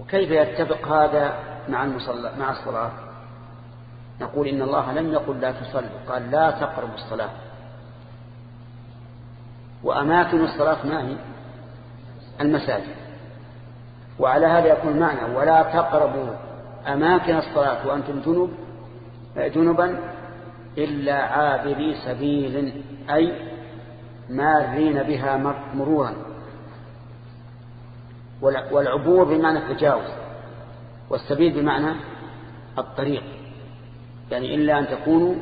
وكيف يتفق هذا مع المصلى مع الصلاة؟ نقول إن الله لم يقل لا تصلوا قال لا تقربوا الصلاة. وأماكن الصلاة ما هي؟ المساجد. وعلى هذا يكون معنى ولا تقربوا أماكن الصلاة وأنتم جنوب جنبا إلا عابري سبيل أي مارين بها مرورا. والعبور بمعنى التجاوز والسبيل بمعنى الطريق. يعني إلا أن تكونوا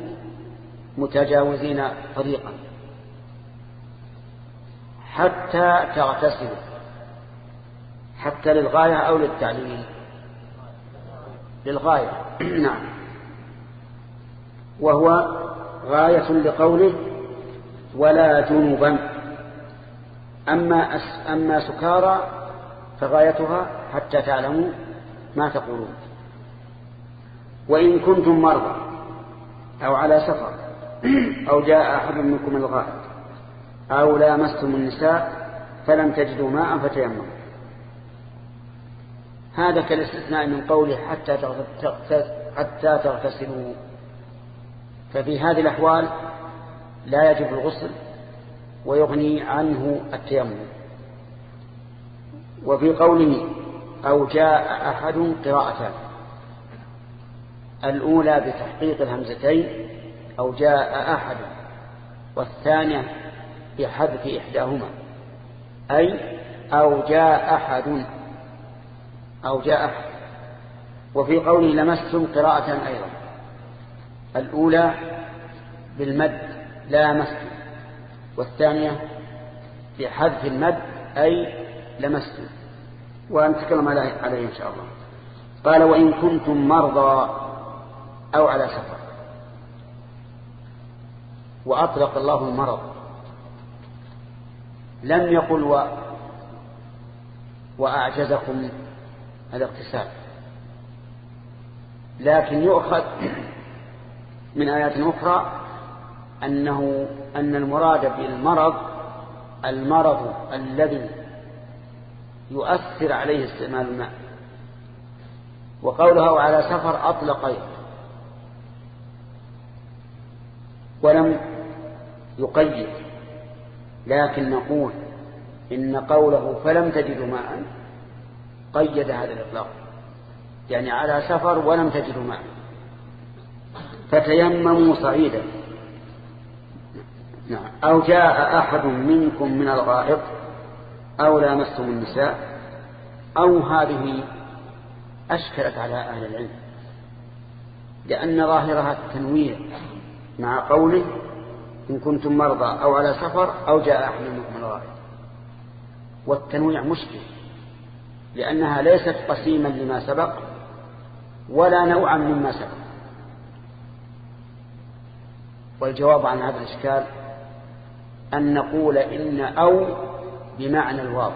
متجاوزين طريقا. حتى تغتسلوا. حتى للغاية أو للتعليل. للغاية. نعم. وهو غاية لقوله ولا جنوبا أما, أما سكارى فغايتها حتى تعلموا ما تقولون. وإن كنتم مرضى أو على سفر أو جاء أحد منكم من الغائط أو لامستم النساء فلم تجدوا ماء فتيمموا. هذا كالاستثناء من قوله حتى حتى تغتسلوا. ففي هذه الأحوال لا يجب الغسل ويغني عنه التيمم. وفي قوله أو جاء أحد قراءتان الأولى بتحقيق الهمزتين أو جاء أحد والثانية بحذف إحداهما أي أو جاء أحد أو جاء أحد. وفي قوله لمستم قراءة أيضا الأولى بالمد لا مستم والثانية بحذف المد أي لمستم. ونتكلم عليه إن شاء الله. قال وإن كنتم مرضى أو على سفر. وأطلق الله المرض. لم يقل و وأعجزكم الاغتسال لكن يؤخذ من آيات أخرى أنه أن المراد بالمرض المرض الذي يؤثر عليه استعمال الماء. وقولها على سفر أطلق ولم يقيد. لكن نقول إن قوله فلم تجدوا ماء قيد هذا الإطلاق. يعني على سفر ولم تجدوا ماء. فتيمموا صعيدا. نعم. أو جاء أحد منكم من الغائط أو لامستم النساء أو هذه أشكلت على أهل العلم لأن ظاهرها التنوير مع قوله إن كنتم مرضى أو على سفر أو جاء أحد منكم من الغائط والتنويع مشكل لأنها ليست قسيما لما سبق ولا نوعا مما سبق. والجواب عن هذا الإشكال أن نقول إن أو بمعنى الواو.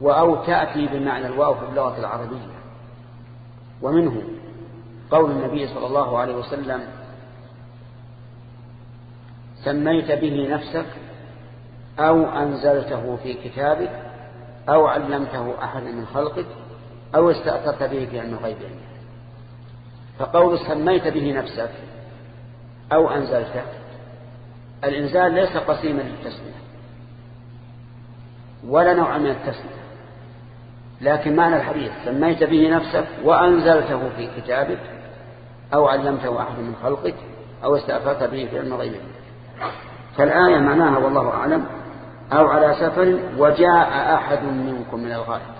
وأو تأتي بمعنى الواو في اللغة العربية. ومنه قول النبي صلى الله عليه وسلم سميت به نفسك أو أنزلته في كتابك أو علمته أحد من خلقك أو استأثرت به في علم الغيب فقول سميت به نفسك أو أنزلته الإنزال ليس قسيما للتسمية. ولا نوع من التسمية لكن معنى الحديث سميت به نفسك وأنزلته في كتابك أو علمته أحد من خلقك أو استأثرت به في علم الغيب فالآية معناها والله أعلم أو على سفر وجاء أحد منكم من الغائط.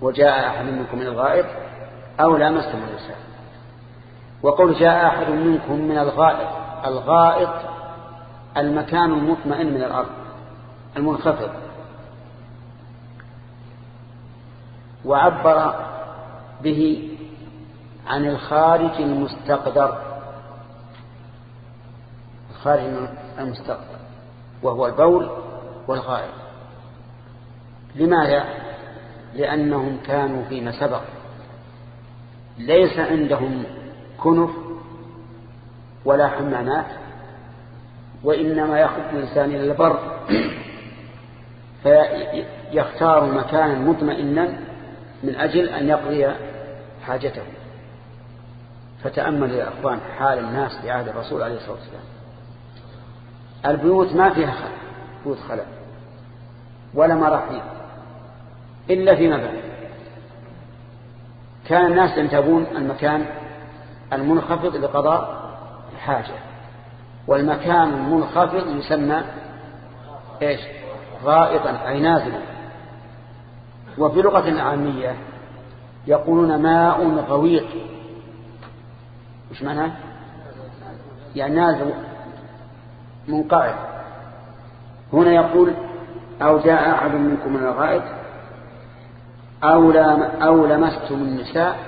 وجاء أحد منكم من الغائط أو لامستم النساء وقول جاء أحد منكم من الغائط الغائط المكان المطمئن من الأرض. المنخفض. وعبر به عن الخارج المستقدر. الخارج المستقدر وهو البول والغائط لماذا؟ لأنهم كانوا فيما سبق. ليس عندهم كنف ولا حمامات وإنما يخرج الإنسان إلى البر. فيختار مكانا مطمئنا من أجل أن يقضي حاجته. فتأمل يا أخوان حال الناس في عهد الرسول عليه الصلاة والسلام. البيوت ما فيها خلق بيوت خلق ولا مراحيض إلا في مبنى. كان الناس ينتبون المكان المنخفض لقضاء الحاجة والمكان المنخفض يسمى إيش؟ غائطا أي نازلا. وفي لغة العامية يقولون ماء غويط. مش معناه؟ يعني نازل منقعد هنا يقول أو جاء أحد منكم من الغائط أو, أو لمستم النساء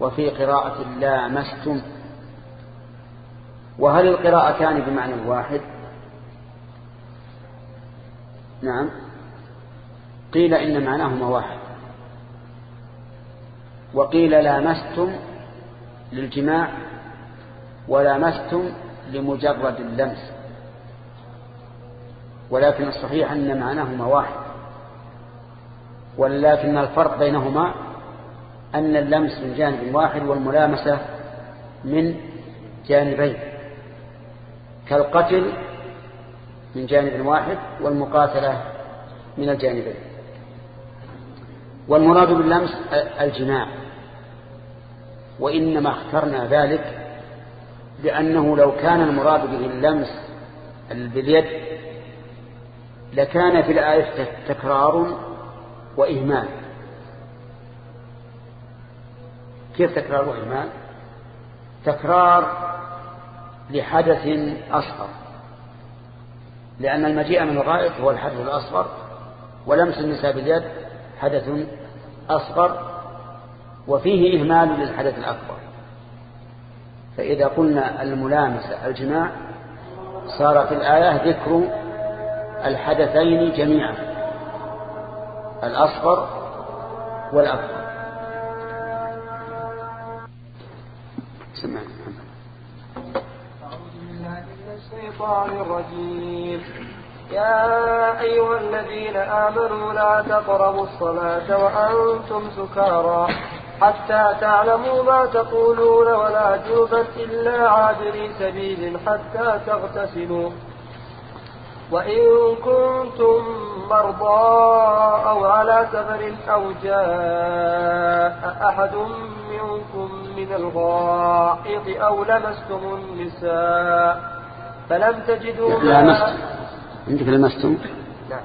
وفي قراءة لامستم. وهل القراءتان بمعنى واحد؟ نعم. قيل إن معناهما واحد. وقيل لامستم للجماع ولامستم لمجرد اللمس. ولكن الصحيح أن معناهما واحد. ولكن الفرق بينهما أن اللمس من جانب واحد والملامسة من جانبين. كالقتل من جانب واحد والمقاتلة من الجانبين. والمراد باللمس الجماع. وإنما اخترنا ذلك لأنه لو كان المراد به اللمس باليد لكان في الآية تكرار وإهمال. كيف تكرار وإهمال؟ تكرار لحدث أصغر. لأن المجيء من الغائط هو الحدث الأصغر ولمس النساء باليد حدث أصغر وفيه إهمال للحدث الأكبر. فإذا قلنا الملامسة الجماع صار في الآية ذكر الحدثين جميعا الأصغر والأكبر. سمعنا أعوذ بالله من الشيطان الرجيم. يا أيها الذين آمنوا لا تقربوا الصلاة وأنتم سكارى حتى تعلموا ما تقولون ولا جوبا إلا عابري سبيل حتى تغتسلوا. وإن كنتم مرضى أو على سفر أو جاء أحد منكم من الغائط أو لمستم النساء فلم تجدوا لمستم عندك لمستم؟ نعم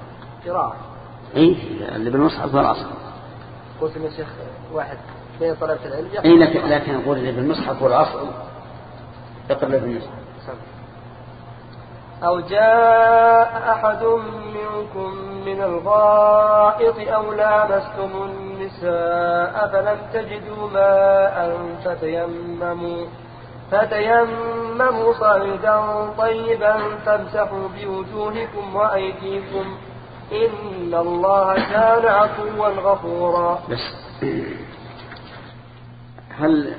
قراءة. اي اللي بالمصحف والأصل قلت يا شيخ واحد بين طلبة العلم اي لكن لكن أقول اللي بالمصحف والاصل اقرا بالمصحف. أو جاء أحد منكم من الغائط أو لامستم النساء فلم تجدوا ماء فتيمموا. فتيمموا صعيدا طيبا فامسحوا بوجوهكم وأيديكم إن الله كان عفوا غفورا. بس هل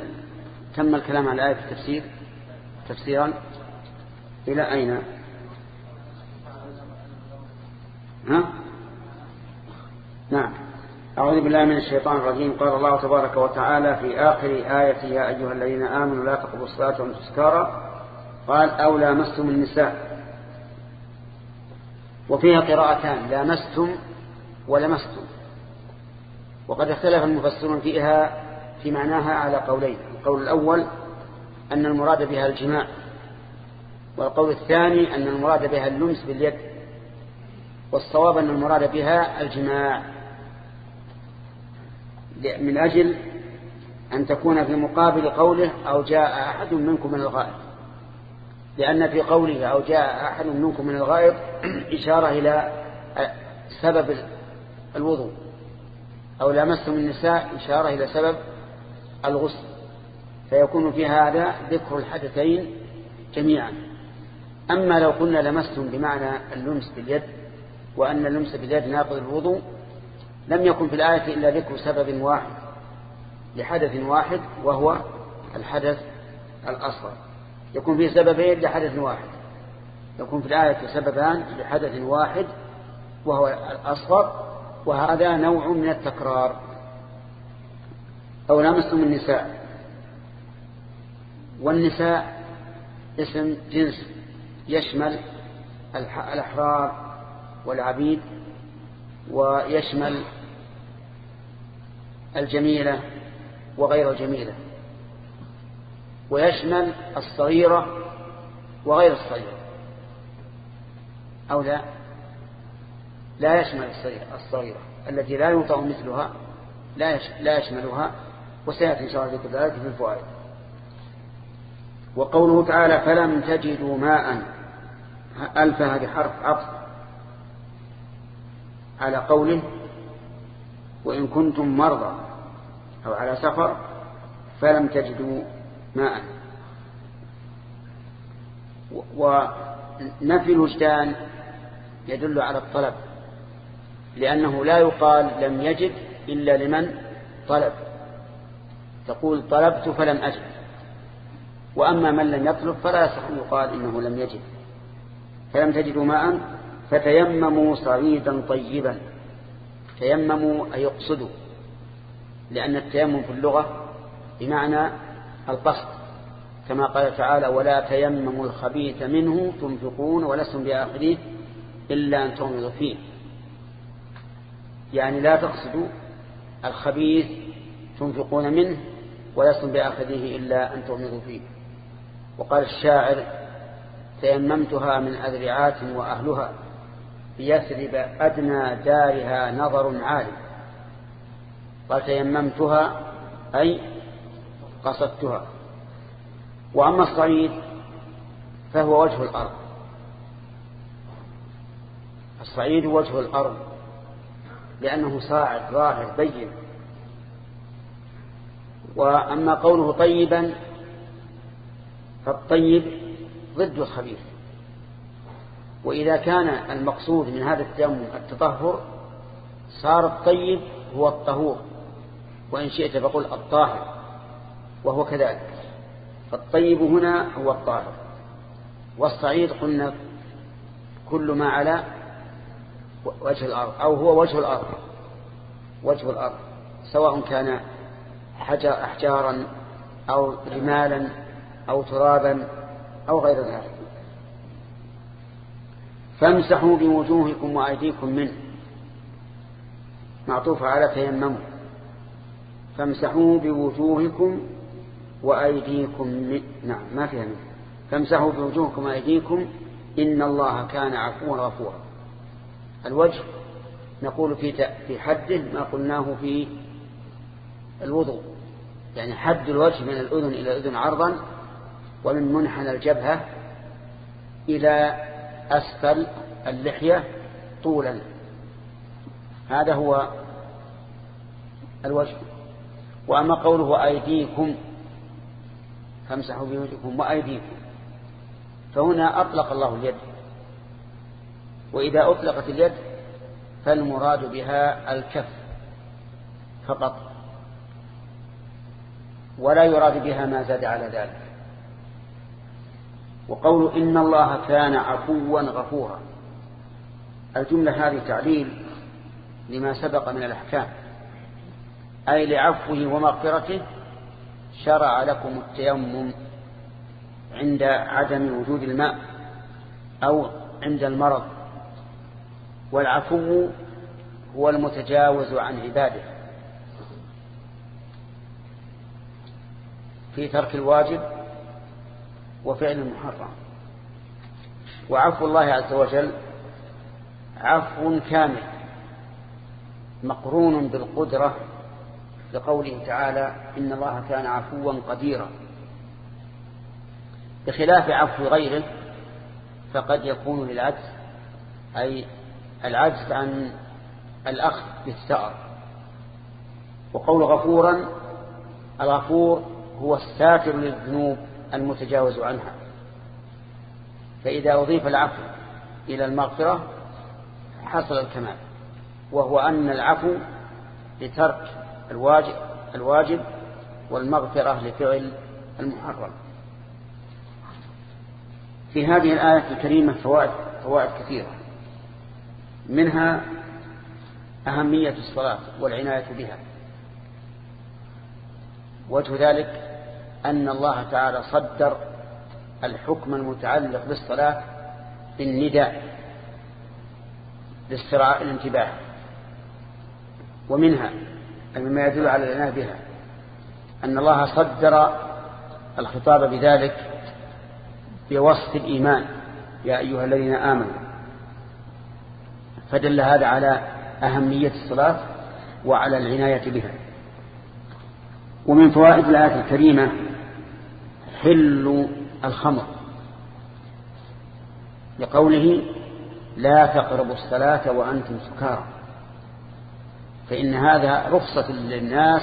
تم الكلام على آية التفسير؟ تفسيرا إلى أين؟ ها؟ نعم. أعوذ بالله من الشيطان الرجيم. قال الله تبارك وتعالى في آخر آية يا أيها الذين آمنوا لا تقربوا الصلاة وأنتم سكارى قال أو لامستم النساء. وفيها قراءتان لامستم ولمستم. وقد اختلف المفسرون فيها في معناها على قولين. القول الأول أن المراد بها الجماع. والقول الثاني أن المراد بها اللمس باليد. والصواب أن المراد بها الجماع. من أجل أن تكون في مقابل قوله أو جاء أحد منكم من الغائط لأن في قوله أو جاء أحد منكم من الغائط إشارة إلى سبب الوضوء. أو لامستم النساء إشارة إلى سبب الغسل. فيكون في هذا ذكر الحدثين جميعا. أما لو قلنا لمستم بمعنى اللمس باليد وأن اللمس باليد ناقض الوضوء لم يكن في الآية إلا ذكر سبب واحد لحدث واحد وهو الحدث الأصغر. يكون فيه سببين لحدث واحد. يكون في الآية سببان لحدث واحد وهو الأصغر وهذا نوع من التكرار. أو لامستم النساء. والنساء اسم جنس يشمل الأحرار والعبيد ويشمل الجميلة وغير الجميلة. ويشمل الصغيرة وغير الصغيرة. أو لا؟ لا يشمل الصغيرة التي لا يوطأ مثلها لا يشملها وسيأتي إن شاء الله ذلك في الفوائد. وقوله تعالى فلم تجدوا ماء. ألف هذه حرف عطف. على قوله وإن كنتم مرضى أو على سفر فلم تجدوا ماء. ونفي الوجدان يدل على الطلب لأنه لا يقال لم يجد إلا لمن طلب. تقول طلبت فلم أجد وأما من لم يطلب فلا يقال إنه لم يجد. فلم تجدوا ماء فتيمموا صعيدا طيبا. تيمموا أي يقصدوا لأن التيمم في اللغة بمعنى القصد. كما قال تعالى ولا تيمموا الخبيث منه تنفقون ولستم بآخرين إلا أن تغمضوا فيه. يعني لا تقصدوا الخبيث تنفقون منه ولستم بآخذه إلا أن تغمضوا فيه. وقال الشاعر تيممتها من أذرعات وأهلها. بيثرب أدنى دارها نظر عالي. قال تيممتها أي قصدتها. وأما الصعيد فهو وجه الأرض. الصعيد وجه الأرض لأنه صاعد ظاهر بين. وأما قوله طيبا فالطيب ضد الخبيث. وإذا كان المقصود من هذا التيمم التطهر صار الطيب هو الطهور. وإن شئت فقل الطاهر وهو كذلك. فالطيب هنا هو الطاهر. والصعيد قلنا كل ما على وجه الأرض أو هو وجه الأرض. وجه الأرض سواء كان حجر أحجارا أو رمالا أو ترابا أو غير ذلك. فامسحوا بوجوهكم وأيديكم منه. معطوف على تيمموا. فامسحوا بوجوهكم وأيديكم من نعم ما فيها منه. فامسحوا بوجوهكم وأيديكم إن الله كان عفوا غفورا. الوجه نقول في في حده ما قلناه في الوضوء. يعني حد الوجه من الأذن إلى الأذن عرضا ومن منحنى الجبهة إلى أسفل اللحية طولا. هذا هو الوجه. وأما قوله أيديكم فامسحوا بوجهكم وأيديكم. فهنا أطلق الله اليد. وإذا أطلقت اليد فالمراد بها الكف فقط. ولا يراد بها ما زاد على ذلك. وقول إن الله كان عفوا غفورا. الجملة هذه تعليل لما سبق من الأحكام. أي لعفوه ومغفرته شرع لكم التيمم عند عدم وجود الماء أو عند المرض. والعفو هو المتجاوز عن عباده. في ترك الواجب وفعل المحرم وعفو الله عز وجل عفو كامل مقرون بالقدرة لقوله تعالى إن الله كان عفوا قديرا. بخلاف عفو غيره فقد يكون للعجز أي العجز عن الأخذ بالثأر. وقول غفورا الغفور هو الساتر للذنوب. المتجاوز عنها. فإذا أضيف العفو إلى المغفرة حصل الكمال وهو أن العفو لترك الواجب, الواجب والمغفرة لفعل المحرم. في هذه الآية الكريمة فوائد, فوائد كثيرة. منها أهمية الصلاة والعناية بها. وجه ذلك أن الله تعالى صدر الحكم المتعلق بالصلاة بالنداء لاستراء الانتباه ومنها مما يدل على العناية بها أن الله صدر الخطاب بذلك بوصف الإيمان يا أيها الذين آمنوا. فدل هذا على أهمية الصلاة وعلى العناية بها. ومن فوائد الآية الكريمة حل الخمر. لقوله لا تقربوا الصلاة وأنتم سكارى. فإن هذا رخصة للناس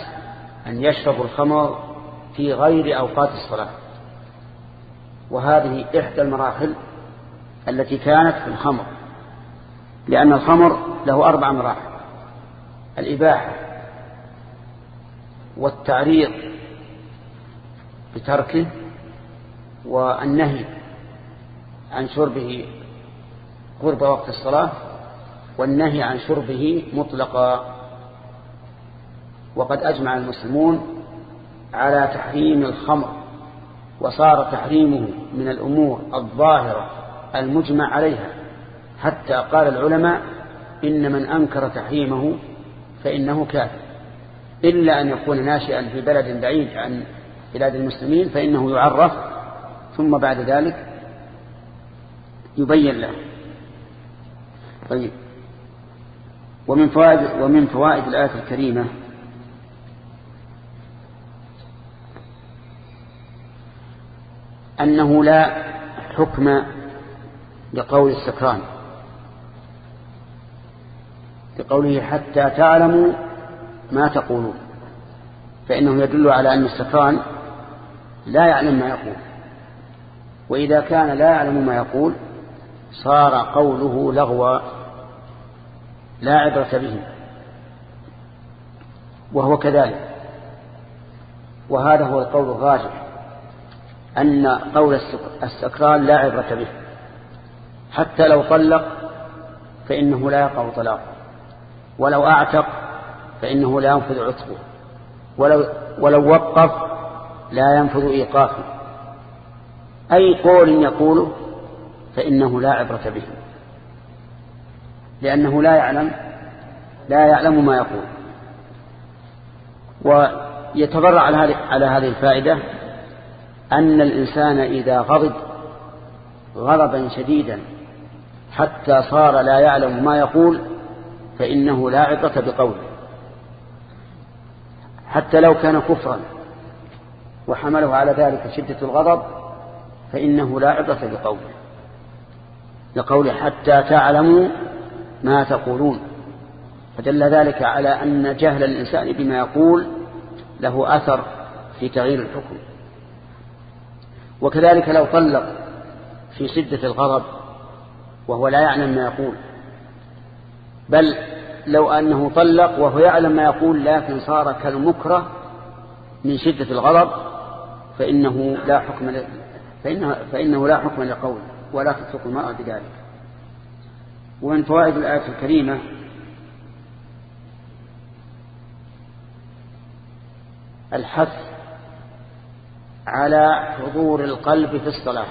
أن يشربوا الخمر في غير أوقات الصلاة. وهذه إحدى المراحل التي كانت في الخمر. لأن الخمر له أربع مراحل. الإباحة والتعريض بتركه والنهي عن شربه قرب وقت الصلاة والنهي عن شربه مطلقا. وقد أجمع المسلمون على تحريم الخمر وصار تحريمه من الأمور الظاهرة المجمع عليها. حتى قال العلماء إن من أنكر تحريمه فإنه كافر. إلا أن يكون ناشئا في بلد بعيد عن بلاد المسلمين فإنه يعرف ثم بعد ذلك يبين له. طيب. ومن فوائد ومن فوائد الآية الكريمة أنه لا حكم لقول السكران. لقوله حتى تعلموا ما تقولون. فإنه يدل على أن السكران لا يعلم ما يقول. وإذا كان لا يعلم ما يقول صار قوله لغوا لا عبرة به وهو كذلك. وهذا هو القول الراجح أن قول السكران لا عبرة به. حتى لو طلق فإنه لا يقع طلاقه. ولو أعتق فإنه لا ينفذ عتقه. ولو, ولو وقف لا ينفذ إيقافه. أي قول يقوله فإنه لا عبرة به. لأنه لا يعلم لا يعلم ما يقول. ويتبرع على هذه الفائدة أن الإنسان إذا غضب غضبا شديدا حتى صار لا يعلم ما يقول فإنه لا عبرة بقوله. حتى لو كان كفرا وحمله على ذلك شدة الغضب فإنه لا عبرة بقوله لقوله حتى تعلموا ما تقولون. فدل ذلك على أن جهل الإنسان بما يقول له أثر في تغيير الحكم. وكذلك لو طلق في شدة الغضب وهو لا يعلم ما يقول بل لو أنه طلق وهو يعلم ما يقول لكن صار كالمكره من شدة الغضب فإنه لا حكم فإنه, فإنه لا حكم لقول ولا تترك المرأة بذلك. ومن فوائد الآية الكريمة الحث على حضور القلب في الصلاة.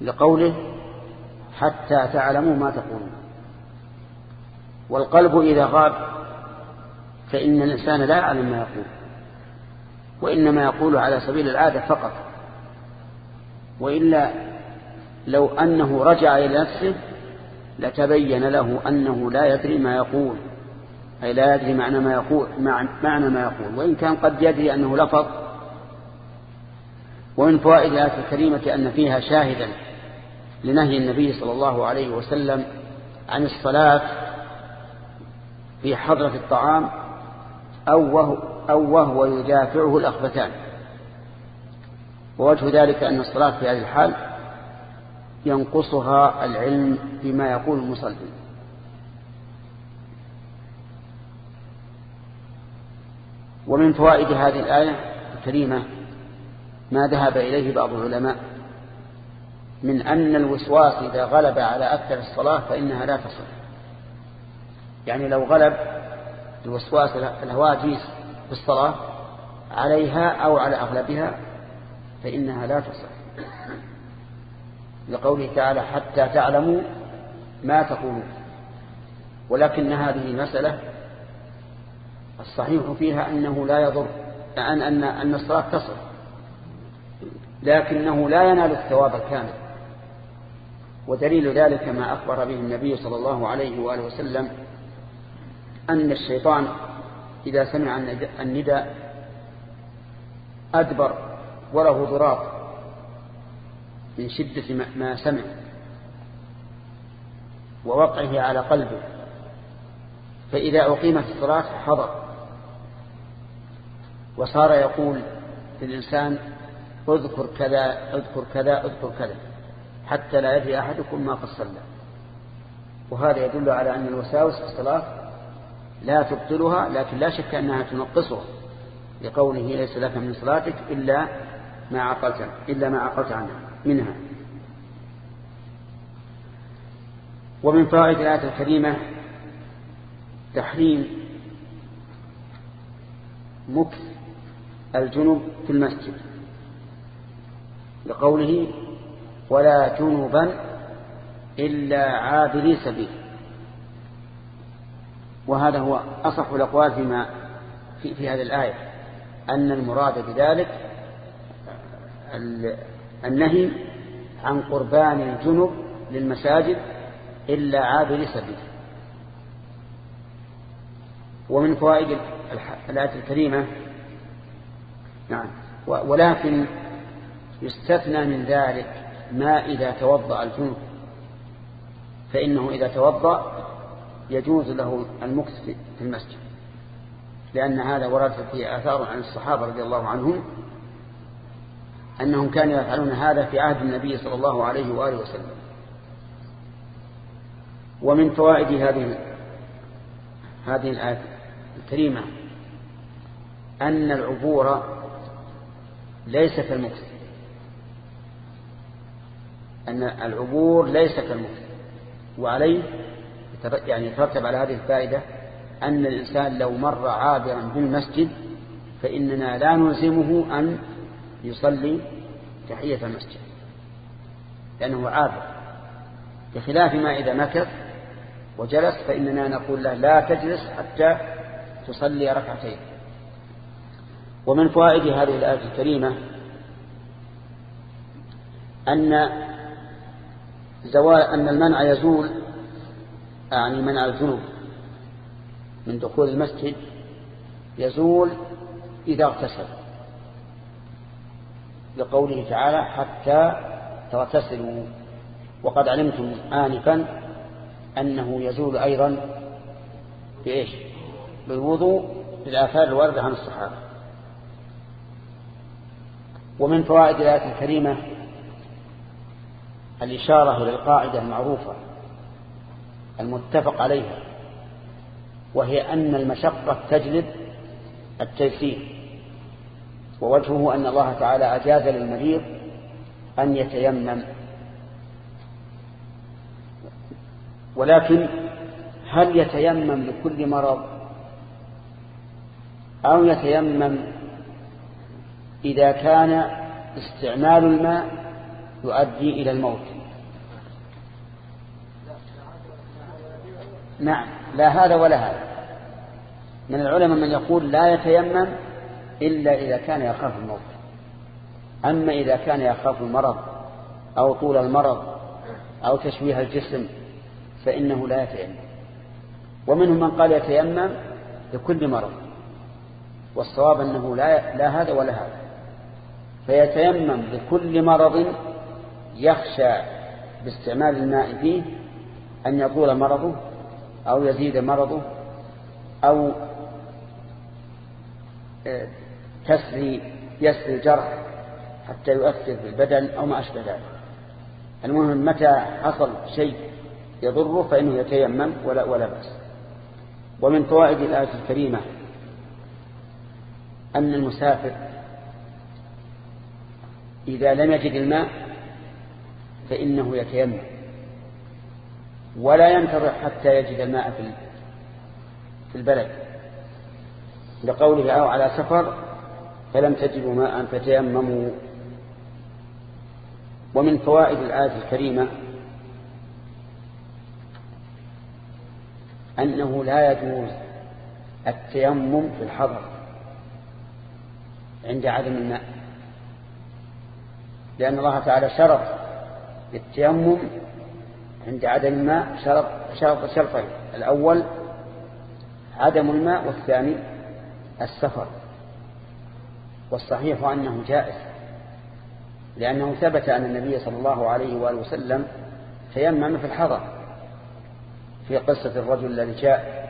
لقوله حتى تعلموا ما تقولون. والقلب إذا غاب فإن الإنسان لا يعلم ما يقول. وإنما يقول على سبيل العادة فقط. وإلا لو أنه رجع إلى نفسه لتبين له أنه لا يدري ما يقول. أي لا يدري معنى ما يقول معنى ما يقول. وإن كان قد يدري أنه لفظ ومن فوائد الآية الكريمة أن فيها شاهدا لنهي النبي صلى الله عليه وسلم عن الصلاة في حضرة الطعام أو وهو, أو وهو يدافعه الأخبثان. ووجه ذلك أن الصلاة في هذه الحال ينقصها العلم بما يقول المصلي. ومن فوائد هذه الآية الكريمة ما ذهب إليه بعض العلماء من أن الوسواس إذا غلب على أكثر الصلاة فإنها لا تصح. يعني لو غلب الوسواس الهواجيس في الصلاة عليها أو على أغلبها فإنها لا تصح. لقوله تعالى حتى تعلموا ما تقولون. ولكن هذه المسألة الصحيح فيها أنه لا يضر أن, أن, أن الصلاة تصل لكنه لا ينال الثواب الكامل. ودليل ذلك ما أخبر به النبي صلى الله عليه وآله وسلم أن الشيطان إذا سمع النداء أدبر وله ضراط من شدة ما سمع ووقعه على قلبه فإذا أقيمت الصلاة حضر. وصار يقول للإنسان اذكر كذا اذكر كذا اذكر كذا حتى لا يدري أحدكم ما قد صلى وهذا يدل على أن الوساوس في الصلاة لا تبطلها لكن لا شك أنها تنقصها لقوله ليس لك من صلاتك إلا ما عقلت إلا ما عقلت عنها منها. ومن فوائد الآية الكريمة تحريم مكث الجنب في المسجد لقوله ولا جنبا إلا عابري سبيل. وهذا هو أصح الأقوال فيما في, في هذه الآية أن المراد بذلك النهي عن قربان الجنب للمساجد إلا عابر سبيل. ومن فوائد الآية الكريمة نعم ولكن يستثنى من ذلك ما إذا توضأ الجنب فإنه إذا توضأ يجوز له المكث في المسجد. لأن هذا ورد فيه آثار عن الصحابة رضي الله عنهم أنهم كانوا يفعلون هذا في عهد النبي صلى الله عليه وآله وسلم. ومن فوائد هذه هذه الآية الكريمة أن العبور ليس كالمكث. أن العبور ليس كالمكث. وعليه يعني يترتب على هذه الفائدة أن الإنسان لو مر عابرا بالمسجد فإننا لا نلزمه أن يصلي تحية المسجد لأنه عابر. بخلاف ما إذا مكث وجلس فإننا نقول له لا تجلس حتى تصلي ركعتين. ومن فوائد هذه الآية الكريمة أن زوال أن المنع يزول أعني منع الجنوب من دخول المسجد يزول إذا اغتسل. لقوله تعالى حتى تغتسلوا. وقد علمتم آنفا أنه يزول أيضا بإيش؟ بالوضوء بالآثار الواردة عن الصحابة. ومن فوائد الآية الكريمة الإشارة إلى القاعدة المعروفة المتفق عليها وهي أن المشقة تجلب التيسير ووجهه أن الله تعالى أجاز للمريض أن يتيمم. ولكن هل يتيمم لكل مرض؟ أو يتيمم إذا كان استعمال الماء يؤدي إلى الموت؟ نعم. لا هذا ولا هذا. من العلماء من يقول لا يتيمم إلا إذا كان يخاف الموت. أما إذا كان يخاف المرض أو طول المرض أو تشويه الجسم فإنه لا يتيمم. ومنهم من قال يتيمم لكل مرض. والصواب أنه لا, لا هذا ولا هذا. فيتيمم لكل مرض يخشى باستعمال الماء فيه أن يطول مرضه أو يزيد مرضه أو آه، تسري يسري الجرح حتى يؤثر في البدن أو ما أشبه ذلك. المهم متى حصل شيء يضره فإنه يتيمم ولا, ولا بأس. ومن فوائد الآية الكريمة أن المسافر إذا لم يجد الماء فإنه يتيمم. ولا ينتظر حتى يجد الماء في البلد. لقوله أو على سفر فلم تجدوا ماء فتيمموا. ومن فوائد الآية الكريمة أنه لا يجوز التيمم في الحضر عند عدم الماء. لأن الله تعالى شرط التيمم عند عدم الماء شرط شرط شرطين. الأول عدم الماء والثاني السفر. والصحيح أنه جائز لأنه ثبت أن النبي صلى الله عليه وآله وسلم تيمم في الحضر في قصة الرجل الذي جاء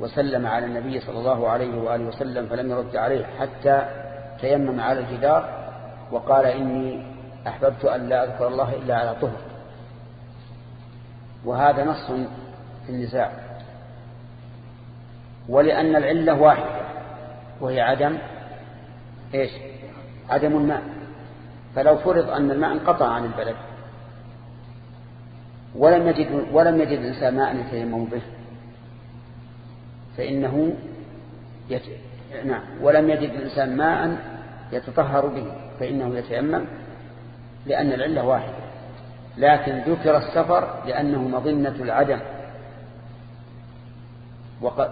وسلم على النبي صلى الله عليه وآله وسلم فلم يرد عليه حتى تيمم على الجدار وقال إني أحببت أن لا أذكر الله إلا على طهر. وهذا نص في النزاع. ولأن العلة واحدة وهي عدم إيش؟ عدم الماء. فلو فرض أن الماء انقطع عن البلد ولم يجد ولم يجد الإنسان ماء يتيمم به فإنه يت... نعم ولم يجد الإنسان ماء يتطهر به فإنه يتيمم لأن العلة واحدة. لكن ذكر السفر لأنه مظنة العدم.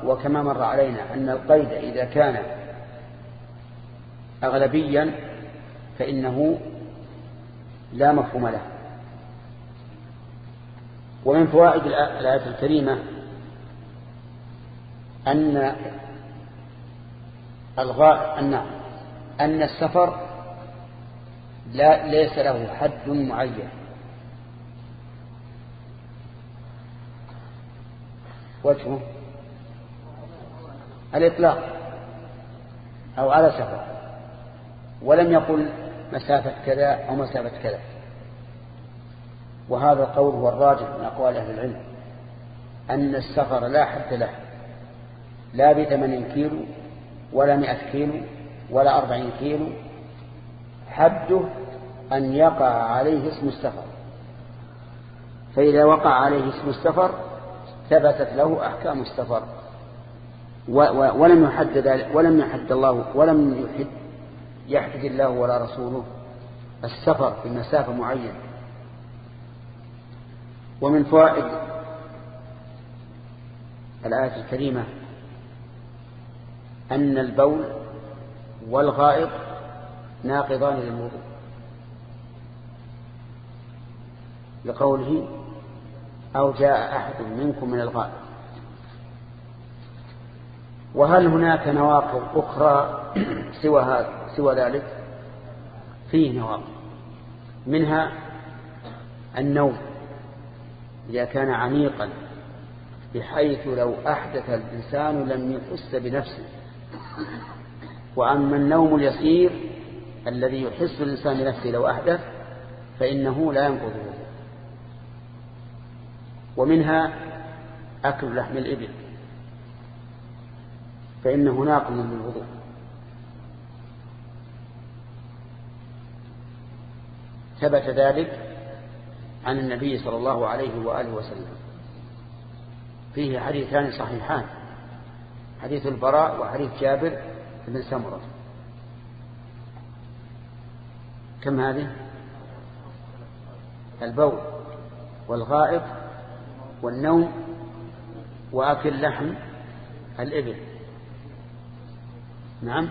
وكما مر علينا أن القيد إذا كان أغلبيا فإنه لا مفهوم له. ومن فوائد الآية الكريمة أن الغاء أن أن السفر لا ليس له حد معين. وجهه. الإطلاق أو على سفر. ولم يقل مسافة كذا أو مسافة كذا. وهذا القول هو الراجح من أقوال أهل العلم. أن السفر لا حد له. لا بثمانين كيلو ولا مئة كيلو ولا أربعين كيلو. حده أن يقع عليه اسم السفر. فإذا وقع عليه اسم السفر ثبتت له أحكام السفر ولم يحدد ولم يحد الله ولم يحد يحدد الله ولا رسوله. السفر في مسافة معينة ومن فوائد الآية الكريمة أن البول والغائط ناقضان للوضوء. لقوله أو جاء أحد منكم من الغائط وهل هناك نواقض أخرى سوى هذا سوى ذلك؟ فيه نواقض. منها النوم. إذا كان عميقا بحيث لو أحدث الإنسان لم يحس بنفسه. وأما النوم اليسير الذي يحس الإنسان بنفسه لو أحدث فإنه لا ينقض الوضوء ومنها أكل لحم الإبل. فإنه ناقض للوضوء ثبت ذلك عن النبي صلى الله عليه وآله وسلم. فيه حديثان صحيحان. حديث البراء وحديث جابر بن سمرة. كم هذه؟ البول والغائط والنوم وأكل لحم الإبل. نعم.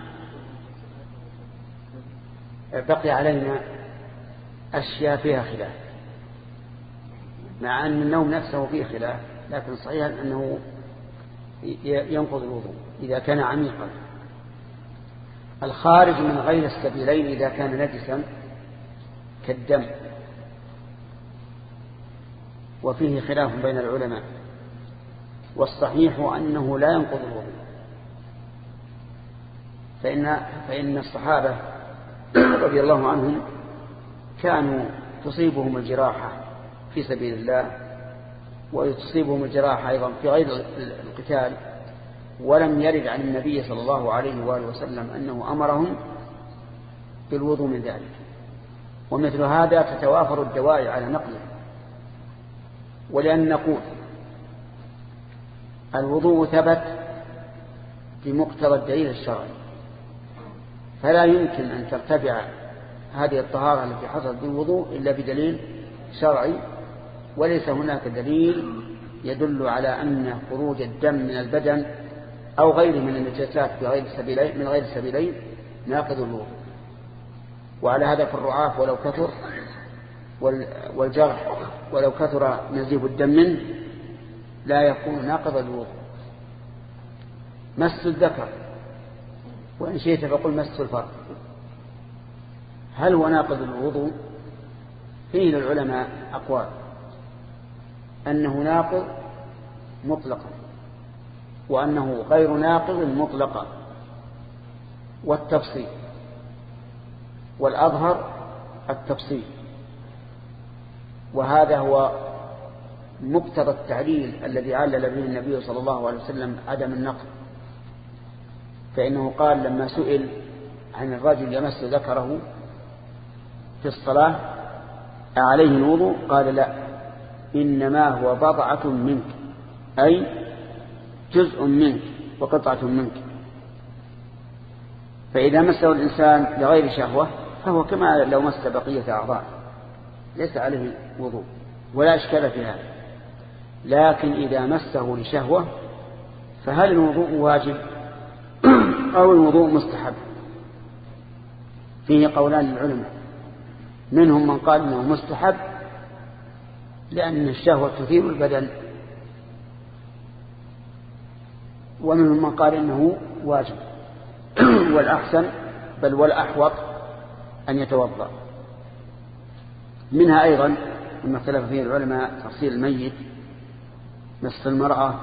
بقي علينا أشياء فيها خلاف. مع أن النوم نفسه فيه خلاف لكن صحيح أنه ينقض الوضوء إذا كان عميقا. الخارج من غير السبيلين إذا كان نجسا كالدم. وفيه خلاف بين العلماء. والصحيح أنه لا ينقض الوضوء. فإن, فإن الصحابة رضي الله عنهم كانوا تصيبهم الجراحة في سبيل الله وتصيبهم الجراحة أيضا في غير القتال ولم يرد عن النبي صلى الله عليه وآله وسلم أنه أمرهم بالوضوء من ذلك. ومثل هذا تتوافر الدواعي على نقض ولأن نقول الوضوء ثبت بمقتضى الدليل الشرعي. فلا يمكن أن ترتفع هذه الطهارة التي حصلت بالوضوء إلا بدليل شرعي وليس هناك دليل يدل على أن خروج الدم من البدن أو غيره من النجاسات من غير السبيلين ناقض الوضوء. وعلى هذا الرعاف ولو كثر والجرح ولو كثر نزيف الدم منه لا يكون ناقض الوضوء. مس الذكر. وإن شئت فقل مس الفرق هل هو ناقض الوضوء؟ فيه للعلماء أقوال أنه ناقض مطلقا وأنه غير ناقض مطلقا. والتفصيل. والأظهر التفصيل. وهذا هو مقتضى التعليل الذي علل به النبي صلى الله عليه وسلم عدم النقض فإنه قال لما سئل عن الرجل يمس ذكره في الصلاة أعليه الوضوء؟ قال لا إنما هو بضعة منك أي جزء منك وقطعة منك. فإذا مسه الإنسان لغير شهوة فهو كما لو مس بقية أعضاء ليس عليه وضوء ولا إشكال في هذا. لكن إذا مسه لشهوة فهل الوضوء واجب؟ أو الوضوء مستحب؟ فيه قولان للعلماء. منهم من قال إنه مستحب لأن الشهوة تثير البدن. ومنهم من قال إنه واجب. والأحسن بل والأحوط أن يتوضأ. منها أيضا مما اختلف فيه العلماء تفصيل الميت نصف المرأة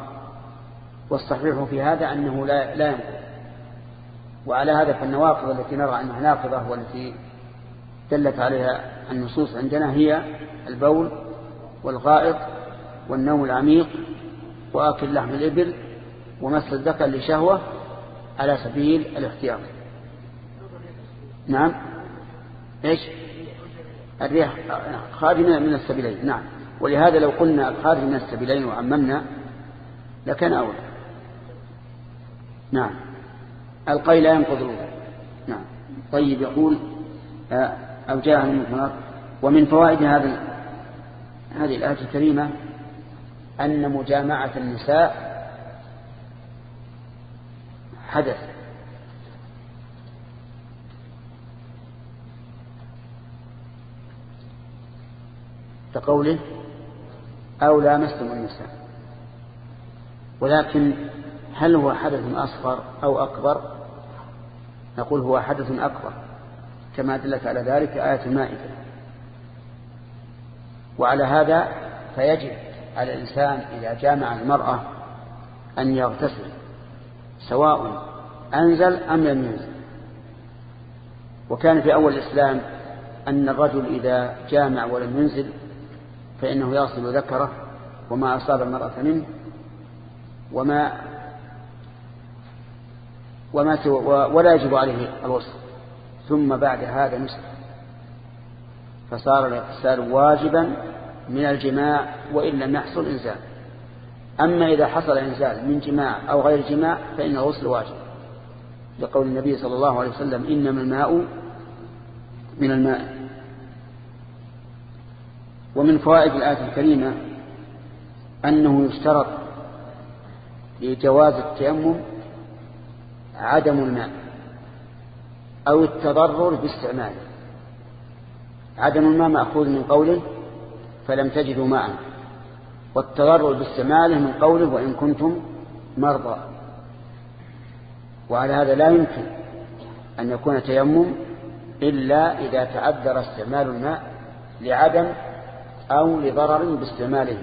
والصحيح في هذا أنه لا, لا ينقض وعلى هذا فالنواقض التي نرى أنها ناقضة والتي دلت عليها النصوص عندنا هي البول والغائط والنوم العميق وآكل لحم الإبل ومس الذكر لشهوة على سبيل الاحتياط. نعم. إيش؟ الريح خارجة من السبيلين. نعم. ولهذا لو قلنا الخارج من السبيلين وعممنا لكان أولى نعم. القي لا ينقض الوضوء. نعم. طيب يقول آه، أو جاء من ومن فوائد هذه هذه الآية الكريمة أن مجامعة النساء حدث. كقوله أو لامستم النساء ولكن هل هو حدث أصغر أو أكبر؟ نقول هو حدث أكبر كما دلت على ذلك آية المائدة. وعلى هذا فيجب على الإنسان إذا جامع المرأة أن يغتسل سواء أنزل أم لم ينزل. وكان في أول الإسلام أن الرجل إذا جامع ولم ينزل فإنه يغسل ذكره وما أصاب المرأة منه وما وما ولا يجب عليه الوصف ثم بعد هذا نسخ فصار الاغتسال واجبا من الجماع وإن لم يحصل إنزال. أما إذا حصل إنزال من جماع أو غير جماع فإن الغسل واجب. لقول النبي صلى الله عليه وسلم إنما الماء من الماء. ومن فوائد الآية الكريمة أنه يشترط لجواز التيمم عدم الماء أو التضرر باستعماله عدم الماء مأخوذ من قوله فلم تجدوا ماء والتضرر باستعماله من قوله وإن كنتم مرضى. وعلى هذا لا يمكن أن يكون تيمم إلا إذا تعذر استعمال الماء لعدم أو لضرر باستعماله.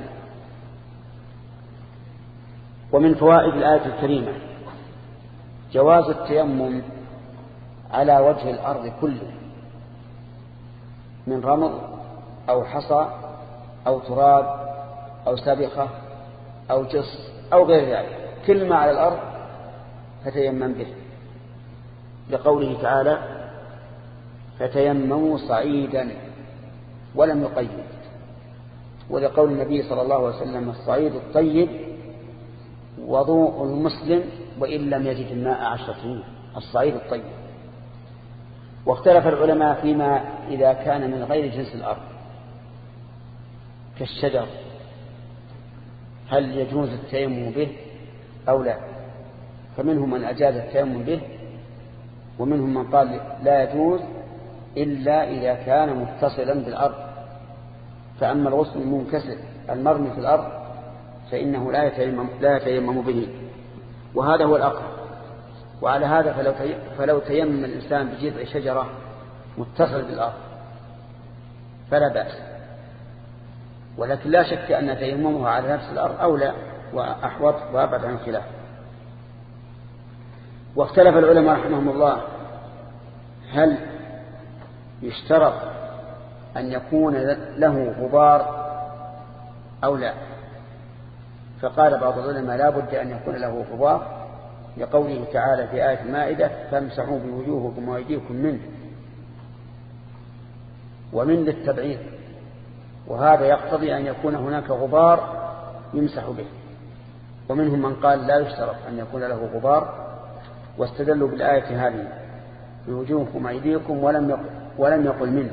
ومن فوائد الآية الكريمة جواز التيمم على وجه الأرض كله من رمض أو حصى أو تراب أو سبخة أو جص أو غير ذلك. كل ما على الأرض فتيمم به. لقوله تعالى فتيمموا صعيدا ولم يقيد ولقول النبي صلى الله عليه وسلم الصعيد الطيب وضوء المسلم وإن لم يجد الماء عشر سنين. الصعيد الطيب. واختلف العلماء فيما إذا كان من غير جنس الأرض كالشجر. هل يجوز التيمم به أو لا؟ فمنهم من أجاز التيمم به ومنهم من قال لا يجوز إلا إذا كان متصلا بالأرض. فأما الغصن المنكسر المرمي في الأرض فإنه لا يتيمم, لا يتيمم به. وهذا هو الأقرب. وعلى هذا فلو, فلو تيمم الإنسان بجذع شجرة متصل بالأرض فلا بأس. ولكن لا شك أن تيممه على نفس الأرض أولى وأحوط وأبعد عن الخلاف واختلف العلماء رحمهم الله هل يشترط أن يكون له غبار أو لا. فقال بعض العلماء لا بد أن يكون له غبار لقوله تعالى في آية المائدة فامسحوا بوجوهكم وأيديكم منه ومن للتبعيد وهذا يقتضي أن يكون هناك غبار يمسح به. ومنهم من قال لا يشترط أن يكون له غبار واستدلوا بالآية هذه بوجوهكم وأيديكم ولم يقل, ولم يقل منه.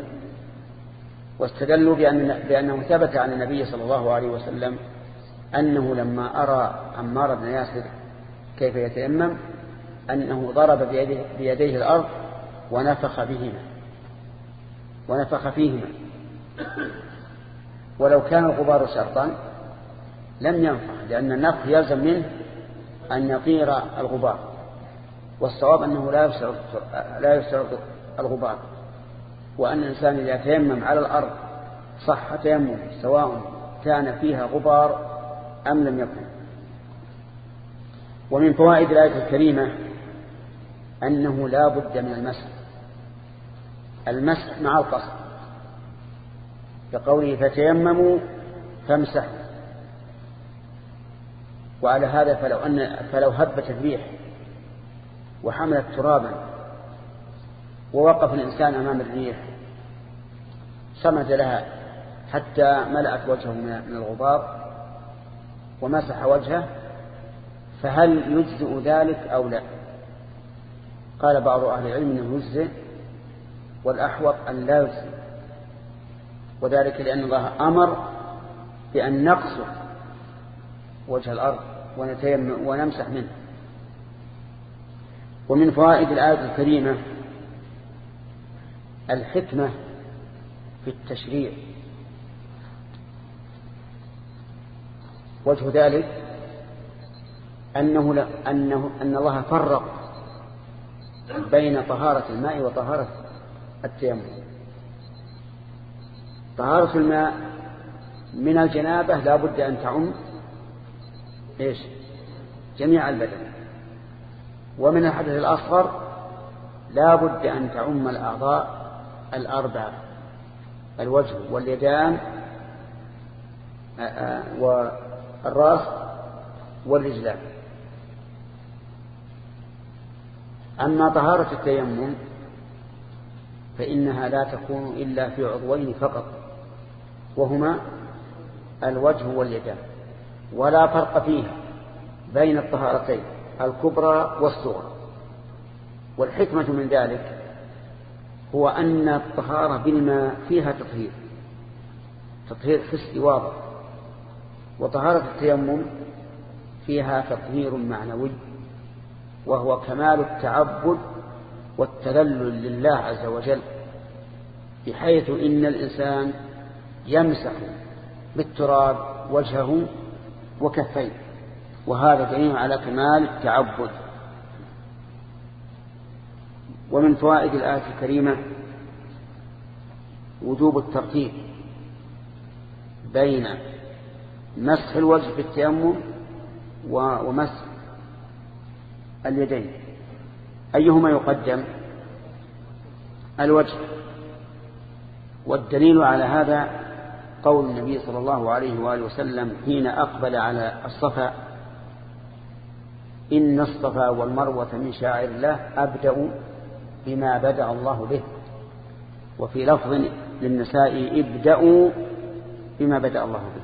واستدلوا بأن بأنه ثبت عن النبي صلى الله عليه وسلم أنه لما أرى عمار بن ياسر كيف يتيمم أنه ضرب بيديه, بيديه الأرض ونفخ بهما. ونفخ فيهما. ولو كان الغبار شرطا لم ينفع لأن النفخ يلزم منه أن يطير الغبار. والصواب أنه لا يشترط لا الغبار. وأن الإنسان إذا تيمم على الأرض صح تيمم سواء كان فيها غبار أم لم يكن. ومن فوائد الآية الكريمة أنه لا بد من المسح. المسح مع القصد. كقوله فتيمموا فامسحوا. وعلى هذا فلو, أن فلو هبت الريح وحملت ترابا ووقف الإنسان أمام الريح صمد لها حتى ملأت وجهه من الغبار ومسح وجهه فهل يجزئ ذلك أو لا؟ قال بعض أهل العلم أنه يجزئ والأحوط أن لا يجزئ وذلك لأن الله أمر بأن نقصر وجه الأرض ونتيمم ونمسح منه. ومن فوائد الآية الكريمة الحكمة في التشريع. وجه ذلك أنه أنه أن الله فرق بين طهارة الماء وطهارة التيمم. طهارة الماء من الجنابة لا بد أن تعم إيش؟ جميع البدن. ومن الحدث الأصغر لا بد أن تعم الأعضاء الأربعة الوجه واليدان آه، آه، والرأس والرجلان. أما طهارة التيمم فإنها لا تكون إلا في عضوين فقط وهما الوجه واليدان ولا فرق فيها بين الطهارتين الكبرى والصغرى. والحكمة من ذلك هو أن الطهارة بالماء فيها تطهير. تطهير حسي واضح. وطهارة التيمم فيها تطهير معنوي وهو كمال التعبد والتذلل لله عز وجل بحيث إن الإنسان يمسح بالتراب وجهه وكفيه. وهذا دليل على كمال التعبد. ومن فوائد الآية الكريمة وجوب الترتيب بين مسح الوجه بالتيمم ومسح اليدين. أيهما يقدم؟ الوجه. والدليل على هذا قول النبي صلى الله عليه وآله وسلم حين أقبل على الصفا إن الصفا والمروة من شاعر الله أبدأ بما بدأ الله به. وفي لفظ للنساء ابدأوا بما بدأ الله به.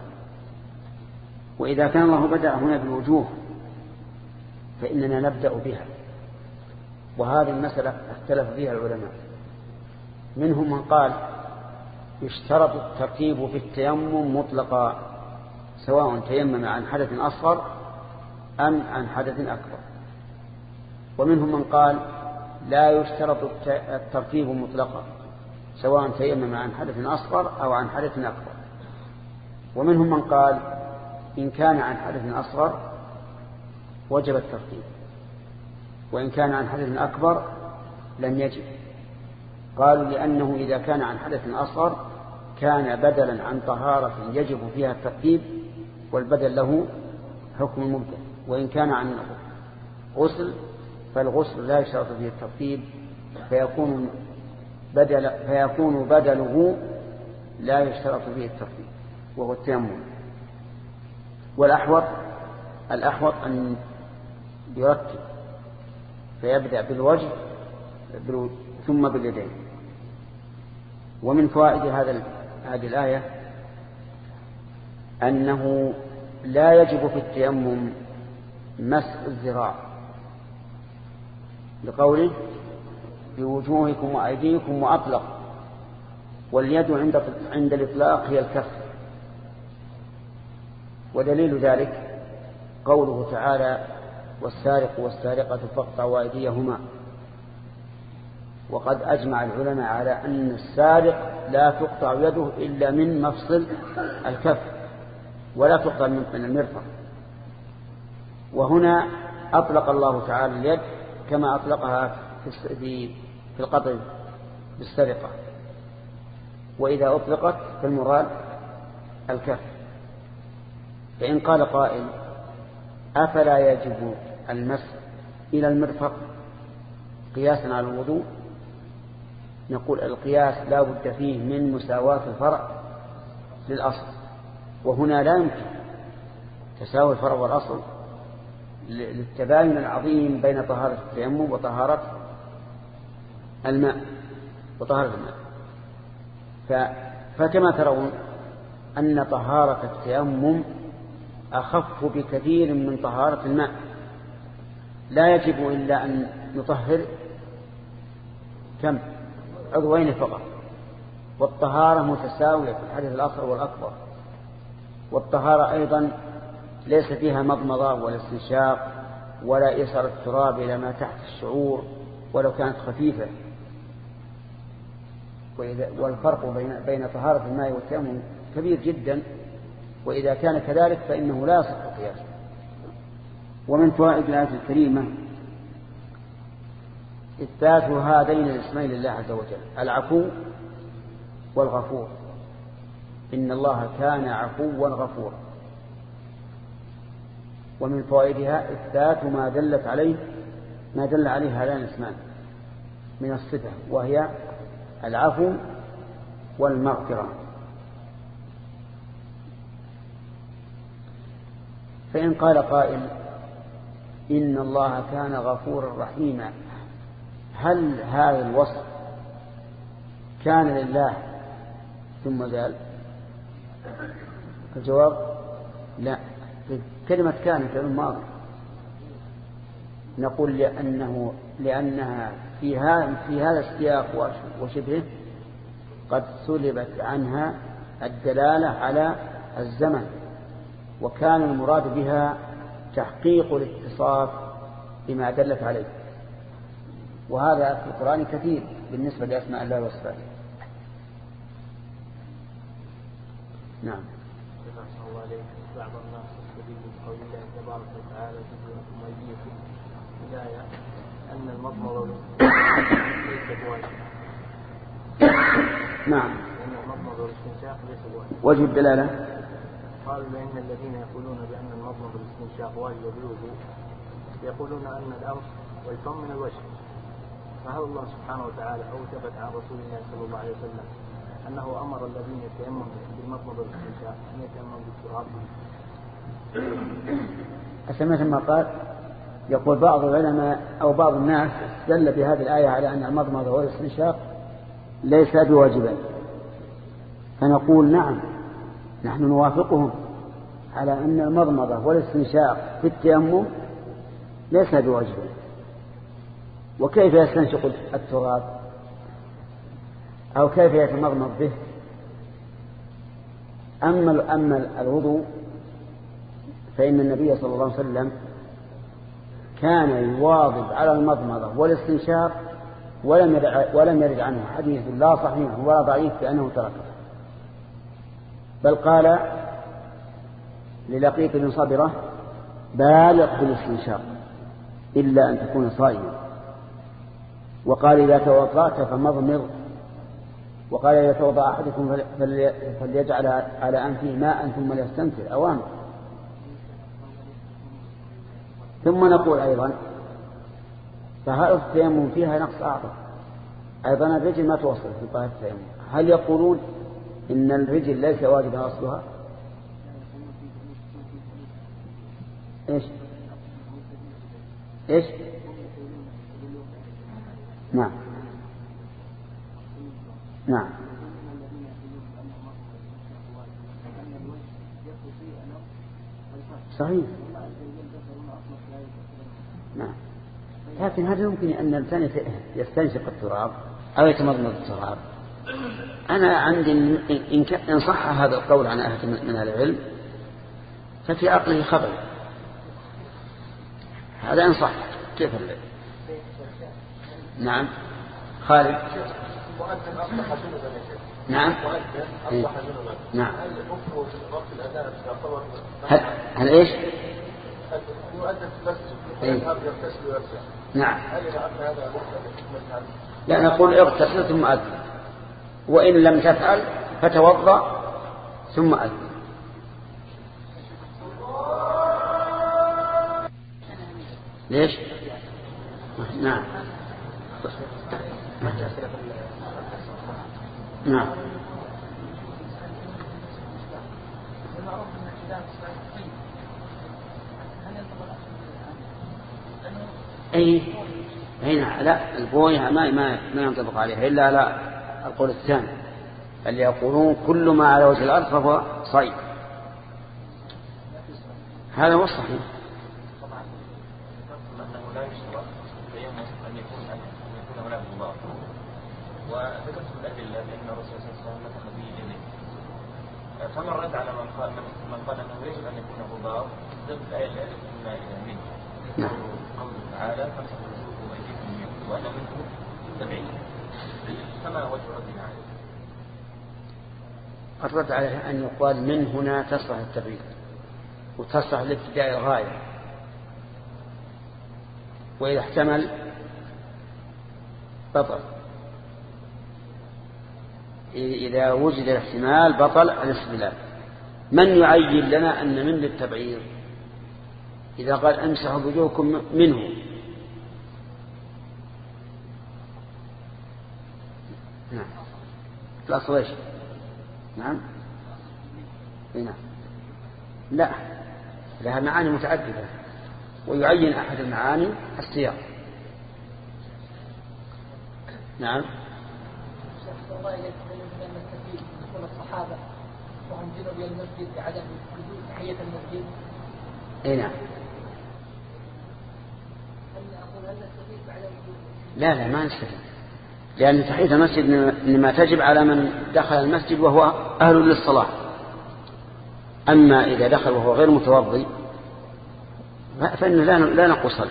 وإذا كان الله بدأ هنا بالوجوه فإننا نبدأ بها. وهذه المسألة اختلف فيها العلماء. منهم من قال يشترط الترتيب في التيمم مطلقا سواء تيمم عن حدث أصغر أم عن حدث أكبر. ومنهم من قال لا يشترط الترتيب مطلقا سواء تيمم عن حدث أصغر أو عن حدث أكبر. ومنهم من قال إن كان عن حدث أصغر وجب الترتيب وإن كان عن حدث أكبر لم يجب. قالوا لأنه إذا كان عن حدث أصغر كان بدلا عن طهارة يجب فيها الترتيب والبدل له حكم المبدل وإن كان عن غسل فالغسل لا يشترط فيه الترتيب فيكون بدل فيكون بدله لا يشترط فيه الترتيب وهو التيمم. والأحوط الأحوط أن يرتب فيبدأ بالوجه ثم باليدين. ومن فوائد هذا هذه الآية أنه لا يجب في التيمم مس الذراع. لقوله بوجوهكم وأيديكم وأطلق واليد عند عند الإطلاق هي الكف. ودليل ذلك قوله تعالى والسارق والسارقة فاقطعوا أيديهما وقد أجمع العلماء على أن السارق لا تقطع يده إلا من مفصل الكف ولا تقطع من المرفق. وهنا أطلق الله تعالى اليد كما أطلقها في في القطع بالسرقة وإذا أطلقت فالمراد الكف. فإن قال قائل أفلا يجب المس إلى المرفق قياسا على الوضوء؟ نقول القياس لا بد فيه من مساواة الفرع للأصل وهنا لا يمكن تساوي الفرع والأصل للتباين العظيم بين طهارة التيمم وطهارة الماء وطهارة الماء. فكما ترون أن طهارة التيمم أخف بكثير من طهارة الماء. لا يجب إلا أن نطهر كم؟ عضوين فقط. والطهارة متساوية في الحدث الأصغر والأكبر. والطهارة أيضا ليس فيها مضمضة ولا استنشاق ولا إيصال التراب إلى ما تحت الشعور ولو كانت خفيفة. والفرق بين بين طهارة الماء والتيمم كبير جدا وإذا كان كذلك فإنه لا يصح القياس. ومن فوائد الآية الكريمة إثبات هذين الاسمين لله عز وجل العفو والغفور. إن الله كان عفوا غفورا. ومن فوائدها إثبات ما دلت عليه ما دل عليه هذان الاسمان من الصفة وهي العفو والمغفرة. فإن قال قائل إن الله كان غفورا رحيما هل هذا الوصف كان لله؟ ثم زال الجواب لا. كلمة كان فعل ماضي نقول لأنه لأنها في هذا في هذا السياق وشبهه قد سلبت عنها الدلالة على الزمن وكان المراد بها تحقيق الاتصاف بما دلت عليه. وهذا في القرآن كثير بالنسبة لأسماء الله وصفاته نعم بعض الناس يستدل بقول الله تبارك وتعالى تدعوكم أيديكم الآية أن المضمضة ليس بواجب نعم وجه الدلالة؟ قالوا لأن الذين يقولون بأن المضمضة والاستنشاق واجب بالوضوء يقولون أن الأمر والفم من الوجه. فهل الله سبحانه وتعالى أوجبت عن رسول الله صلى الله عليه وسلم أنه أمر الذين يتيمموا بالمضمضة والاستنشاق أن يتيمموا بالتراب؟ أسمعت ما قال؟ يقول بعض العلماء أو بعض الناس دل بهذه الآية على أن المضمضة والاستنشاق ليس بواجبين. فنقول نعم نحن نوافقهم على أن المضمضة والاستنشاق في التيمم ليس بواجب وكيف يستنشق التراب؟ أو كيف يتمضمض به؟ أما أما الوضوء فإن النبي صلى الله عليه وسلم كان يواظب على المضمضة والاستنشاق ولم يرد ولم يرد عنه. حديث لا صحيح ولا ضعيف بأنه تركه. بل قال للقيط بن صبرة بالغ بالاستنشاق إلا أن تكون صائما. وقال إذا توضأت فمضمض. وقال إذا توضأ أحدكم فليجعل على أنفه ماء ثم ليستنفر. أوامر. ثم نقول أيضا فهل التيمم فيها نقص أعظم أيضا الرجل ما توصل في طهارة التيمم هل يقولون إن الرجل ليس واجبا أصلها؟ إيش؟ إيش؟ نعم. نعم. صحيح. نعم. لكن هل يمكن أن الإنسان يستنشق التراب؟ أو يتمضمض التراب؟ أنا عندي إن, إن صح هذا القول عن أهل من أهل العلم ففي عقله خبر. هذا إن صح. كيف الليل نعم. خالد؟ نعم. إيه. نعم. هل, هل إيش؟ إيه؟ نعم لا نقول اغتسل ثم أذن وإن لم تفعل فتوضأ ثم أذن ليش نعم نعم اي هنا لا البويه ما ما ما ينطبق عليها الا على القول الثاني اللي يقولون كل ما على وجه الأرض فهو صيد هذا هو الصحيح وذكرت الأدلة بأن الرسول صلى الله عليه وسلم فما الرد على من قال من قال أنه يجب أن يكون غبار ضد الآية نعم تعالى وجوهكم وأيديكم وأنا منه تبعين فما وجه ردنا عليه؟ الرد عليه أن يقال من هنا تصلح التبعيد وتصلح لابتداء الغاية. وإذا احتمل بطل. إذا وجد الاحتمال بطل الاستدلال. من يعين لنا أن من للتبعير إذا قال أمسحوا وجوهكم منه. نعم. الأصل إيش؟ نعم. نعم. لا. لها معاني متعددة. ويعين أحد المعاني السياق. نعم. الصحابة وهم جنوا إلى المسجد بعدم وجود تحية المسجد. اي نعم. لا لا ما نستفيد. لأن تحية المسجد إنما تجب على من دخل المسجد وهو أهل للصلاة. أما إذا دخل وهو غير متوضي فإنه لا لا نقول صل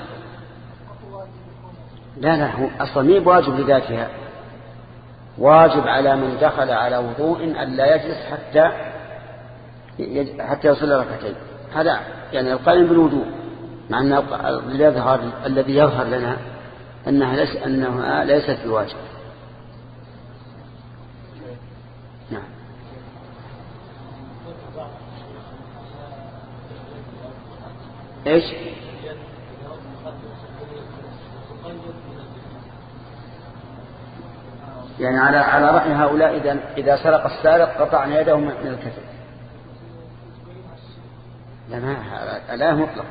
لا لا هو أصلا بواجب لذاتها. واجب على من دخل على وضوء أن لا يجلس حتى حتى يصلي ركعتين. هذا يعني القائم بالوضوء مع أن الذي يظهر لنا أنها ليست بواجب نعم إيش؟ يعني على على رأي هؤلاء إذا إذا سرق السارق قطعنا يده من الكتف. لا ما لا مطلق.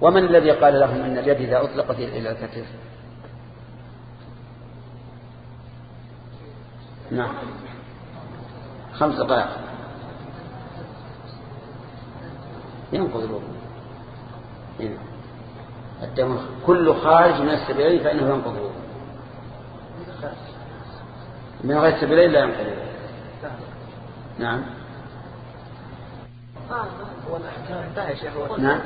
ومن الذي قال لهم أن اليد إذا أطلقت إلى الكتف؟ نعم. خمس دقائق. ينقض الوضوء. الدم كل خارج من السبيلين فإنه ينقض. الوضوء من غير السبيلين لا ينقض. الوضوء نعم. نعم.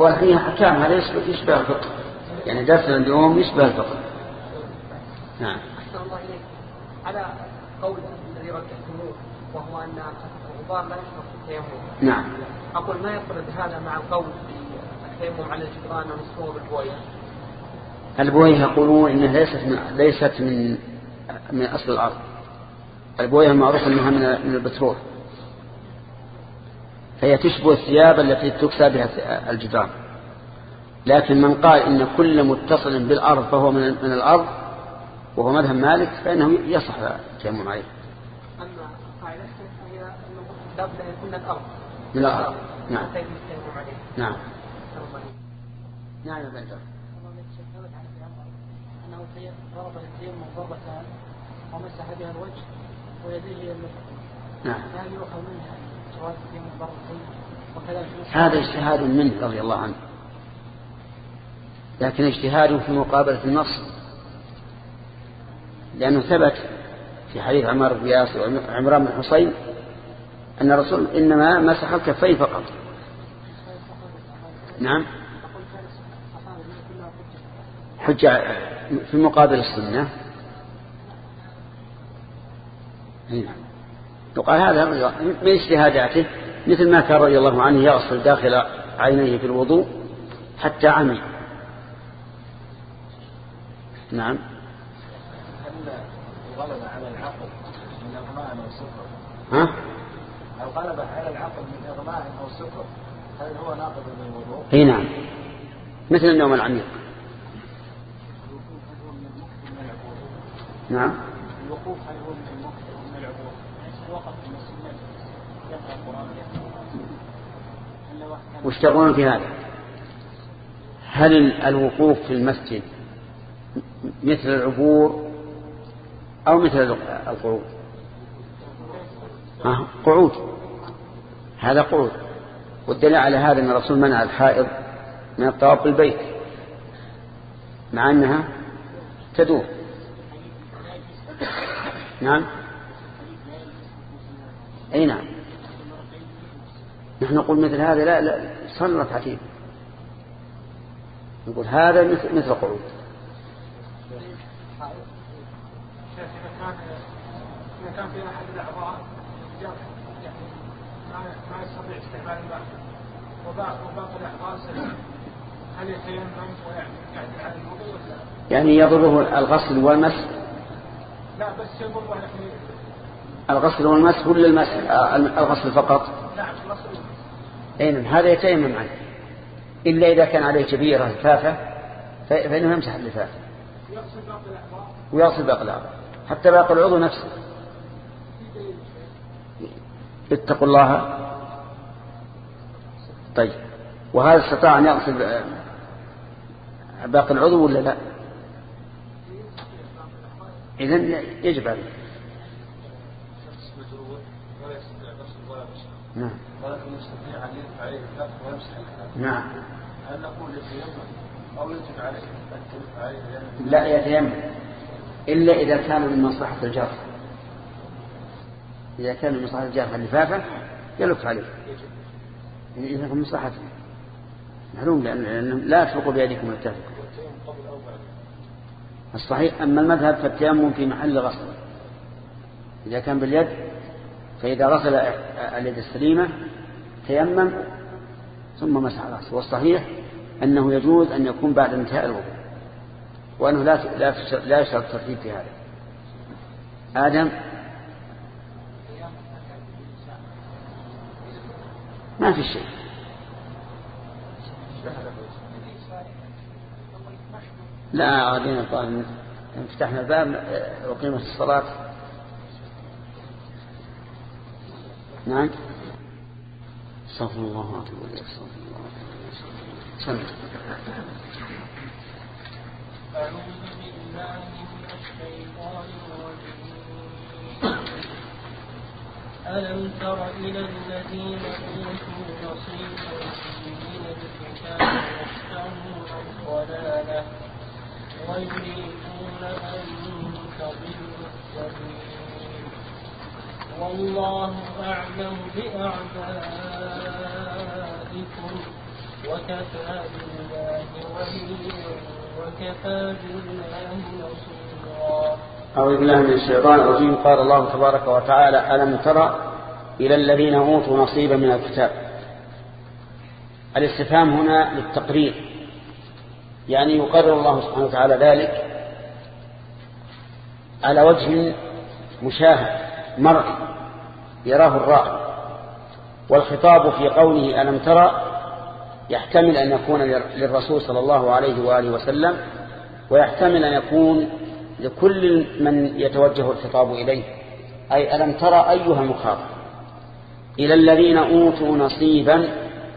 هو فيها أحكام هذا يشبه الفقه. يعني درسنا اليوم يشبه الفقه. نعم. أحسن الله إليك على قول الذي رجحتموه وهو أن الغبار لا يشرب في التيمم. نعم. أقول ما يطرد هذا مع القول التيمم على الجدران بالبويه البوية. يقولون إنها ليست من ليست من من أصل الأرض. البوية معروف إنها من من البترول. فهي تشبه الثياب التي تكسى بها الجدران. لكن من قال إن كل متصل بالأرض فهو من من الأرض وهو مذهب مالك فإنه يصح التيمم عليه. أما قاعدته فهي لابد أن يكون الأرض. من الأرض. نعم. نعم. نعم يا بندر. أنه التيمم ضربتان ومسح بها الوجه ويديه نعم. يؤخذ منها جواز التيمم ضربتين هذا اجتهاد منه رضي الله عنه. لكن اجتهاده في مقابلة النص لأنه ثبت في حديث عمار بن ياسر وعمران بن حصين أن الرسول إنما مسح الكفين فقط. نعم أقول كان الصحابة كلها حجة في مقابل السنة نعم. يقال هذا من اجتهاداته مثل ما كان رضي الله عنه يغسل داخل عينيه في الوضوء حتى عمي نعم من؟ ها الغلبة على العقل من إغماء أو سكر هل هو ناقض للوضوء؟ إي نعم مثل النوم العميق نعم. الوقوف هل هو من المخ أو من العبور؟ وقف في المسجد يقرأ القرآن هل وش تقولون في هذا؟ هل الوقوف في المسجد مثل العبور أو مثل القعود؟ قعود. هذا قعود. والدليل على هذا أن الرسول منع الحائض من الطواف بالبيت مع أنها تدور. نعم. أي نعم. نحن نقول مثل هذا لا لا صلى ركعتين. نقول هذا مثل مثل قعود كان في يعني ما يستطيع استعمال الماء وباقي هل يتيمم ولا يعني يضره الغسل والمسح لا بس يضر الغسل والمسح ولا المسح؟ آه، الغسل فقط؟ نعم الغسل نعم هذا يتيمم عنه إلا إذا كان عليه جبيرة لفافة ف- فإنه يمسح الأعضاء. ويغسل باقي الأعضاء. حتى باقي العضو نفسه. اتقوا الله. طيب. وهذا استطاع أن يغسل آه، باقي العضو ولا لا؟ إذن يجب عليه نعم. ولكن يستطيع أن يرفع عليه الكف ويمسح الكف نعم. هل نقول يتيمم أو يجب عليه أن ترفع عليه لأنه لا يتيمم. إلا إذا كان من مصلحة الجرح. إذا كان من مصلحة الجرح اللفافة يلف عليه. إذا كان من مصلحته معلوم لأن لا تفرقوا بيدكم التفق الصحيح. أما المذهب فالتيمم في محل غسل. إذا كان باليد فإذا غسل اليد السليمة تيمم ثم مسح رأسه والصحيح أنه يجوز أن يكون بعد انتهاء الوضوء وأنه لا لا الترتيب في هذا. آدم؟ ما في شيء. لا علينا طال فتحنا الباب وقيمة الصلاة. نعم. استغفر الله واتوب اليه استغفر الله سلم أعوذ بالله من الشيطان الرجيم ألم تر إلى الذين أوتوا نصيبا من الكتاب يشترون الضلالة؟ ويريدون أن تضلوا السبيل والله أعلم بأعدائكم وكفى بالله وليا وكفى بالله نصيرا. أعوذ بالله من الشيطان الرجيم. قال الله تبارك وتعالى ألم تر إلى الذين أوتوا نصيبا من الكتاب؟ الاستفهام هنا للتقرير. يعني يقرر الله سبحانه وتعالى ذلك على وجه مشاهد مرئي يراه الرائي والخطاب في قوله ألم ترى يحتمل أن يكون للرسول صلى الله عليه وآله وسلم ويحتمل أن يكون لكل من يتوجه الخطاب إليه أي ألم ترى أيها المخاطب؟ إلى الذين أوتوا نصيبا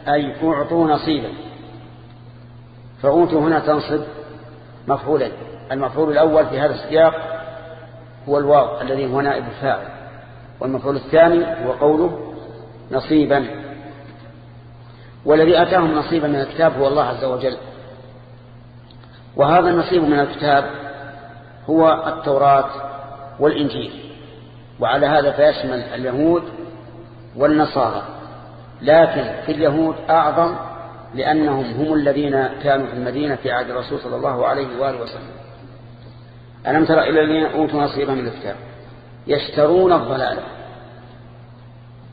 أي أعطوا نصيبا. فأوتوا هنا تنصب مفعولا. المفعول الأول في هذا السياق هو الواو الذي هو نائب الفاعل والمفعول الثاني هو قوله نصيبا. والذي أتاهم نصيبا من الكتاب هو الله عز وجل. وهذا النصيب من الكتاب هو التوراة والإنجيل. وعلى هذا فيشمل اليهود والنصارى. لكن في اليهود أعظم لأنهم هم الذين كانوا في المدينة في عهد الرسول صلى الله عليه وآله وسلم. ألم ترى إلى الذين أوتوا نصيبا من الكتاب؟ يشترون الضلالة.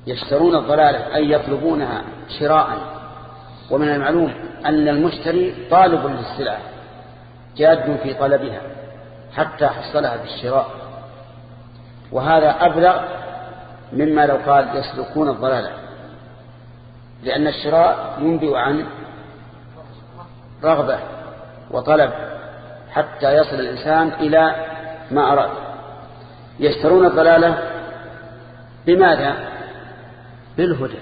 يشترون الضلالة أي يطلبونها شراء. ومن المعلوم أن المشتري طالب للسلعة جاد في طلبها حتى حصلها بالشراء. وهذا أبلغ مما لو قال يسلكون الضلالة. لأن الشراء ينبئ عن رغبة وطلب حتى يصل الإنسان إلى ما أراد. يشترون الضلالة بماذا؟ بالهدى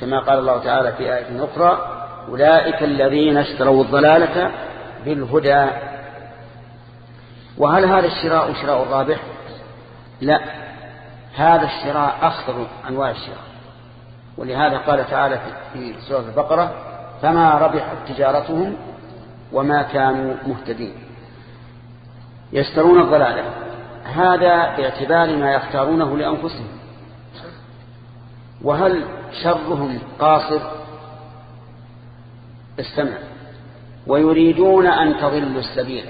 كما قال الله تعالى في آية أخرى أولئك الذين اشتروا الضلالة بالهدى. وهل هذا الشراء شراء الرابح لا هذا الشراء أخطر أنواع الشراء. ولهذا قال تعالى في سورة البقرة فما ربحت تجارتهم وما كانوا مهتدين. يشترون الضلالة. هذا باعتبار ما يختارونه لأنفسهم. وهل شرهم قاصر؟ استمع. ويريدون أن تضلوا السبيل.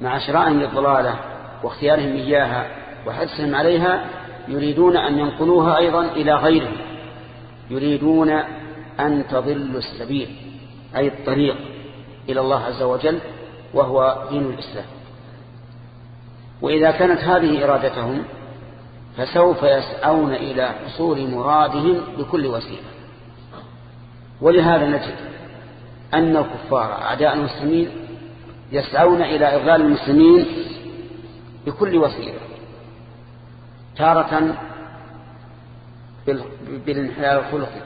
مع شرائهم للضلالة واختيارهم إياها وحرصهم عليها يريدون أن ينقلوها أيضا إلى غيرهم. يريدون أن تضلوا السبيل أي الطريق إلى الله عز وجل وهو دين الإسلام. وإذا كانت هذه إرادتهم فسوف يسعون إلى حصول مرادهم بكل وسيلة. ولهذا نجد أن الكفار أعداء المسلمين يسعون إلى إضلال المسلمين بكل وسيلة. تارة بالانحلال الخلقي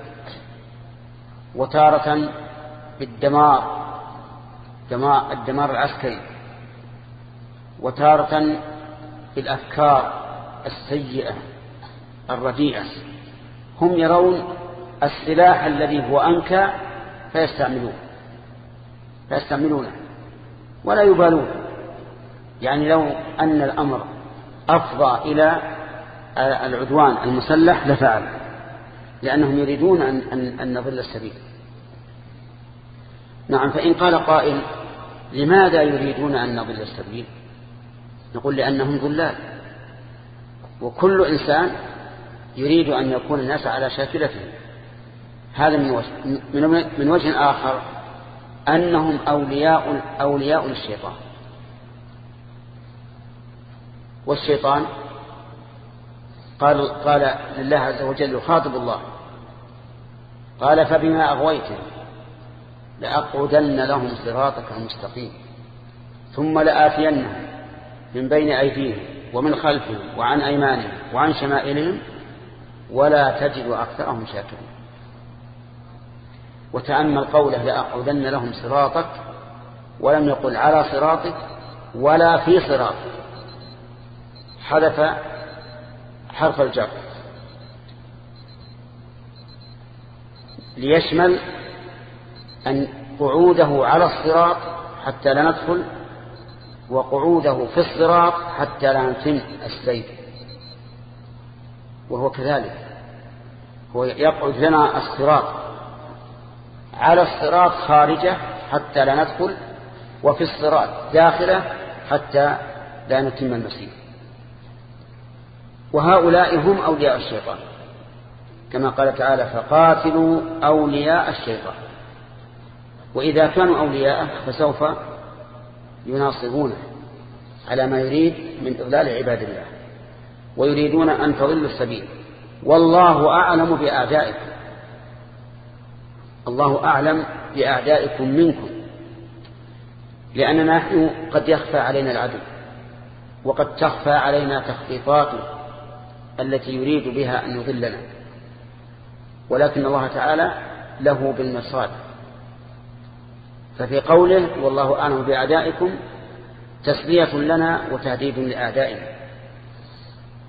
وتارة بالدمار الدمار العسكري وتارة بالأفكار السيئة الرديئة. هم يرون السلاح الذي هو أنكى فيستعملون فيستعملونه ولا يبالون. يعني لو أن الأمر أفضى إلى العدوان المسلح لفعل لأنهم يريدون أن, أن, أن نضل السبيل. نعم فإن قال قائل لماذا يريدون أن نضل السبيل؟ نقول لأنهم ضلال. وكل إنسان يريد أن يكون الناس على شاكلته. هذا من وجه, من وجه آخر أنهم أولياء, أولياء للشيطان والشيطان قال, قال لله عز وجل يخاطب الله. قال فبما أغويتم لأقعدن لهم صراطك المستقيم ثم لآتينهم من بين أيديهم ومن خلفهم وعن أيمانهم وعن شمائلهم ولا تجد أكثرهم شاكرين. وتأمل قوله لأقعدن لهم صراطك ولم يقل على صراطك ولا في صراطك. حذف حرف الجر. ليشمل أن قعوده على الصراط حتى لا ندخل وقعوده في الصراط حتى لا نتم السير وهو كذلك. هو يقعد لنا الصراط. على الصراط خارجة حتى لا ندخل وفي الصراط داخلة حتى لا نتم المسير وهؤلاء هم أولياء الشيطان. كما قال تعالى فقاتلوا أولياء الشيطان. وإذا كانوا أولياءه فسوف يناصرونه على ما يريد من إضلال عباد الله ويريدون أن تضلوا السبيل. والله أعلم بأعدائكم. الله أعلم بأعدائكم منكم. لأننا نحن قد يخفى علينا العدو وقد تخفى علينا تخطيطاته التي يريد بها أن يضلنا. ولكن الله تعالى له بالمرصاد ففي قوله والله أعلم بأعدائكم تسلية لنا وتهديد لأعدائنا.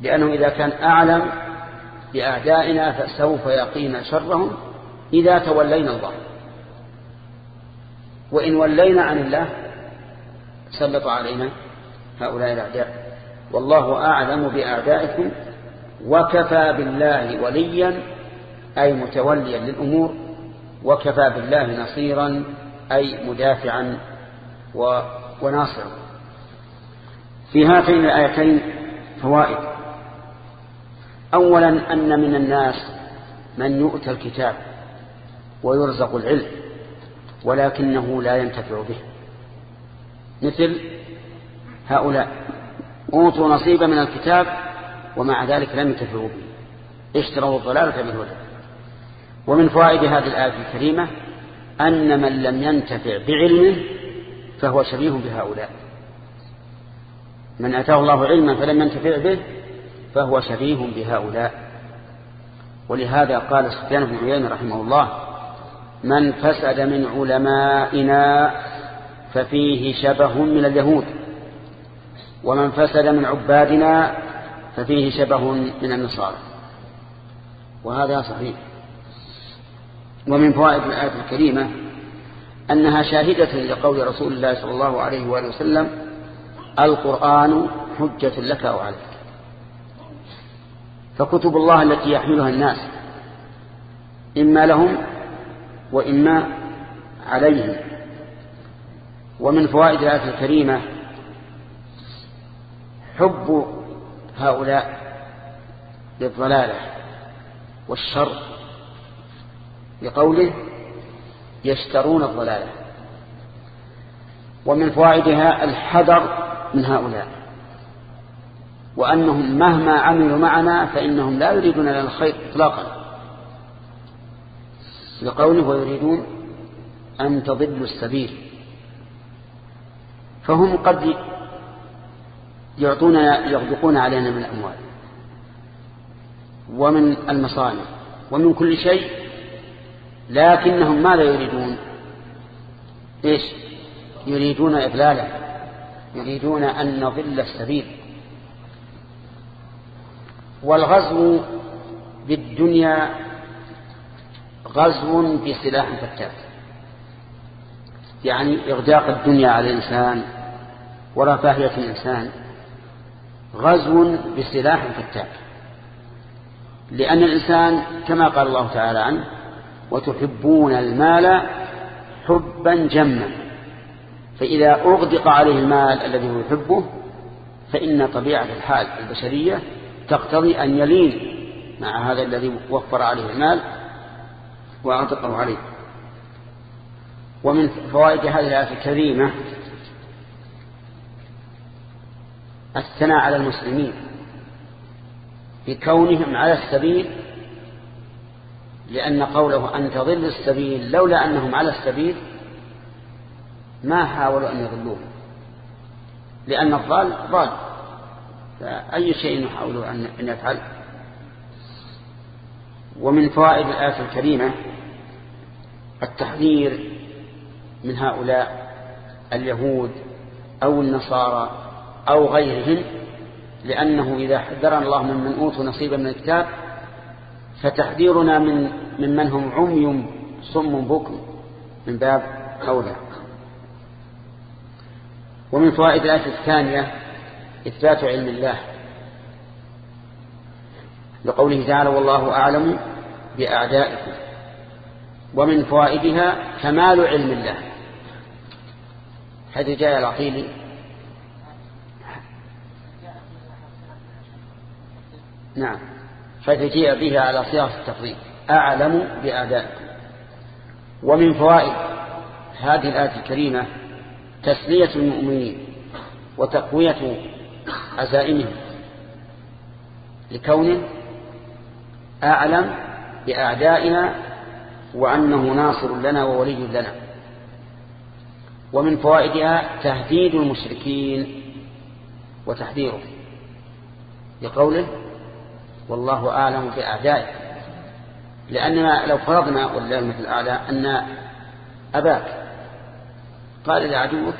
لأنه إذا كان أعلم بأعدائنا فسوف يقينا شرهم إذا تولينا الله. وإن ولينا عن الله سلط علينا هؤلاء الأعداء. والله أعلم بأعدائكم وكفى بالله وليا أي متوليا للأمور وكفى بالله نصيرا أي مدافعا وناصرا. في هاتين الآيتين فوائد. أولا أن من الناس من يؤتى الكتاب ويرزق العلم ولكنه لا ينتفع به. مثل هؤلاء أوتوا نصيبا من الكتاب ومع ذلك لم ينتفعوا به. اشتروا الضلالة بالهدى ومن فوائد هذه الآية الكريمة أن من لم ينتفع بعلمه فهو شبيه بهؤلاء. من أتاه الله علما فلم ينتفع به فهو شبيه بهؤلاء. ولهذا قال سفيان بن عيينة رحمه الله من فسد من علمائنا ففيه شبه من اليهود ومن فسد من عبادنا ففيه شبه من النصارى. وهذا صحيح. ومن فوائد الآية الكريمة أنها شاهدة لقول رسول الله صلى الله عليه وآله وسلم القرآن حجة لك وعليك فكتب الله التي يحملها الناس إما لهم وإما عليهم. ومن فوائد الآية الكريمة حب هؤلاء للضلالة والشر بقوله يشترون الضلالة ومن فوائدها الحذر من هؤلاء وأنهم مهما عملوا معنا فإنهم لا يريدون لنا الخير إطلاقا لقوله ويريدون أن تضلوا السبيل فهم قد يعطون يغدقون علينا من الأموال ومن المصانع ومن كل شيء لكنهم ماذا يريدون؟ إيش؟ يريدون إضلاله يريدون أن نضل السبيل. والغزو بالدنيا غزو بسلاح فتاك. يعني إغداق الدنيا على الإنسان ورفاهية الإنسان. غزو بسلاح فتاك. لأن الإنسان كما قال الله تعالى عنه وتحبون المال حبا جما. فإذا أغدق عليه المال الذي هو يحبه فإن طبيعة الحال البشرية تقتضي أن يلين مع هذا الذي وفر عليه المال وأغدقه عليه. ومن فوائد هذه الآية الكريمة الثناء على المسلمين بكونهم على السبيل لأن قوله أن تضل السبيل لولا أنهم على السبيل ما حاولوا أن يضلوه لأن الضال ضال فأي شيء يحاولوا أن يفعل. ومن فوائد الآية الكريمة التحذير من هؤلاء اليهود أو النصارى أو غيرهم لأنه إذا حذرنا الله ممن أوتوا نصيبا من الكتاب فتحذيرنا من ممن هم عمي صم بكم من باب أولى. ومن فوائد الآية الثانية إثبات علم الله. لقوله تعالى والله أعلم بأعدائكم. ومن فوائدها كمال علم الله. حيث جاء العقيل نعم. جاء به على صياغة التفضيل. أعلم بأعدائكم ومن فوائد هذه الآية الكريمة تسلية المؤمنين وتقوية عزائمهم لكونه أعلم بأعدائنا وأنه ناصر لنا وولي لنا. ومن فوائدها تهديد المشركين وتحذيره لقوله والله أعلم بأعدائه لأننا لو فرضنا والله مثل الأعلى أن أباك قال لعدوك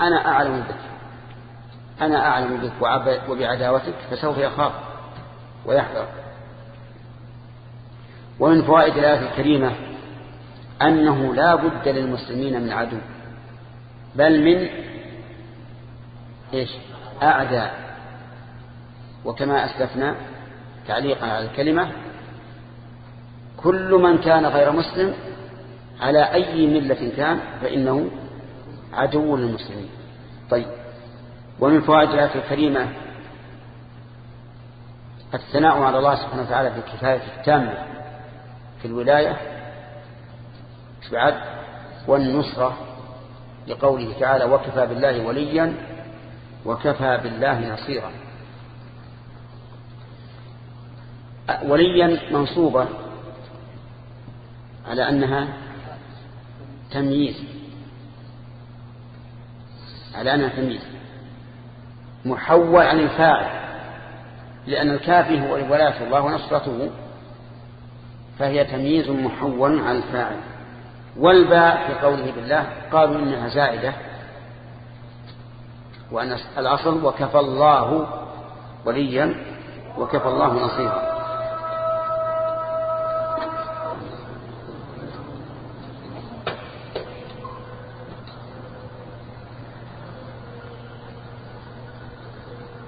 أنا أعلم بك أنا أعلم بك وبعداوتك فسوف يخاف ويحذر. ومن فوائد الآية الكريمة أنه لا بد للمسلمين من عدو بل من إيش؟ أعداء. وكما أسلفنا تعليقا على الكلمة كل من كان غير مسلم على أي ملة كان فإنه عدو للمسلمين. طيب ومن فوائد الآية الكريمة الثناء على الله سبحانه وتعالى في الكفاية التامة في الولاية بعد والنصرة لقوله تعالى وكفى بالله وليا وكفى بالله نصيرا. وليا منصوبة على أنها تمييز. على أنها تمييز. محول عن الفاعل. لأن الكافي هو ولاية الله ونصرته فهي تمييز محول عن الفاعل. والباء في قوله بالله قالوا إنها زائدة وأن الأصل وكفى الله وليا وكفى الله نصيرا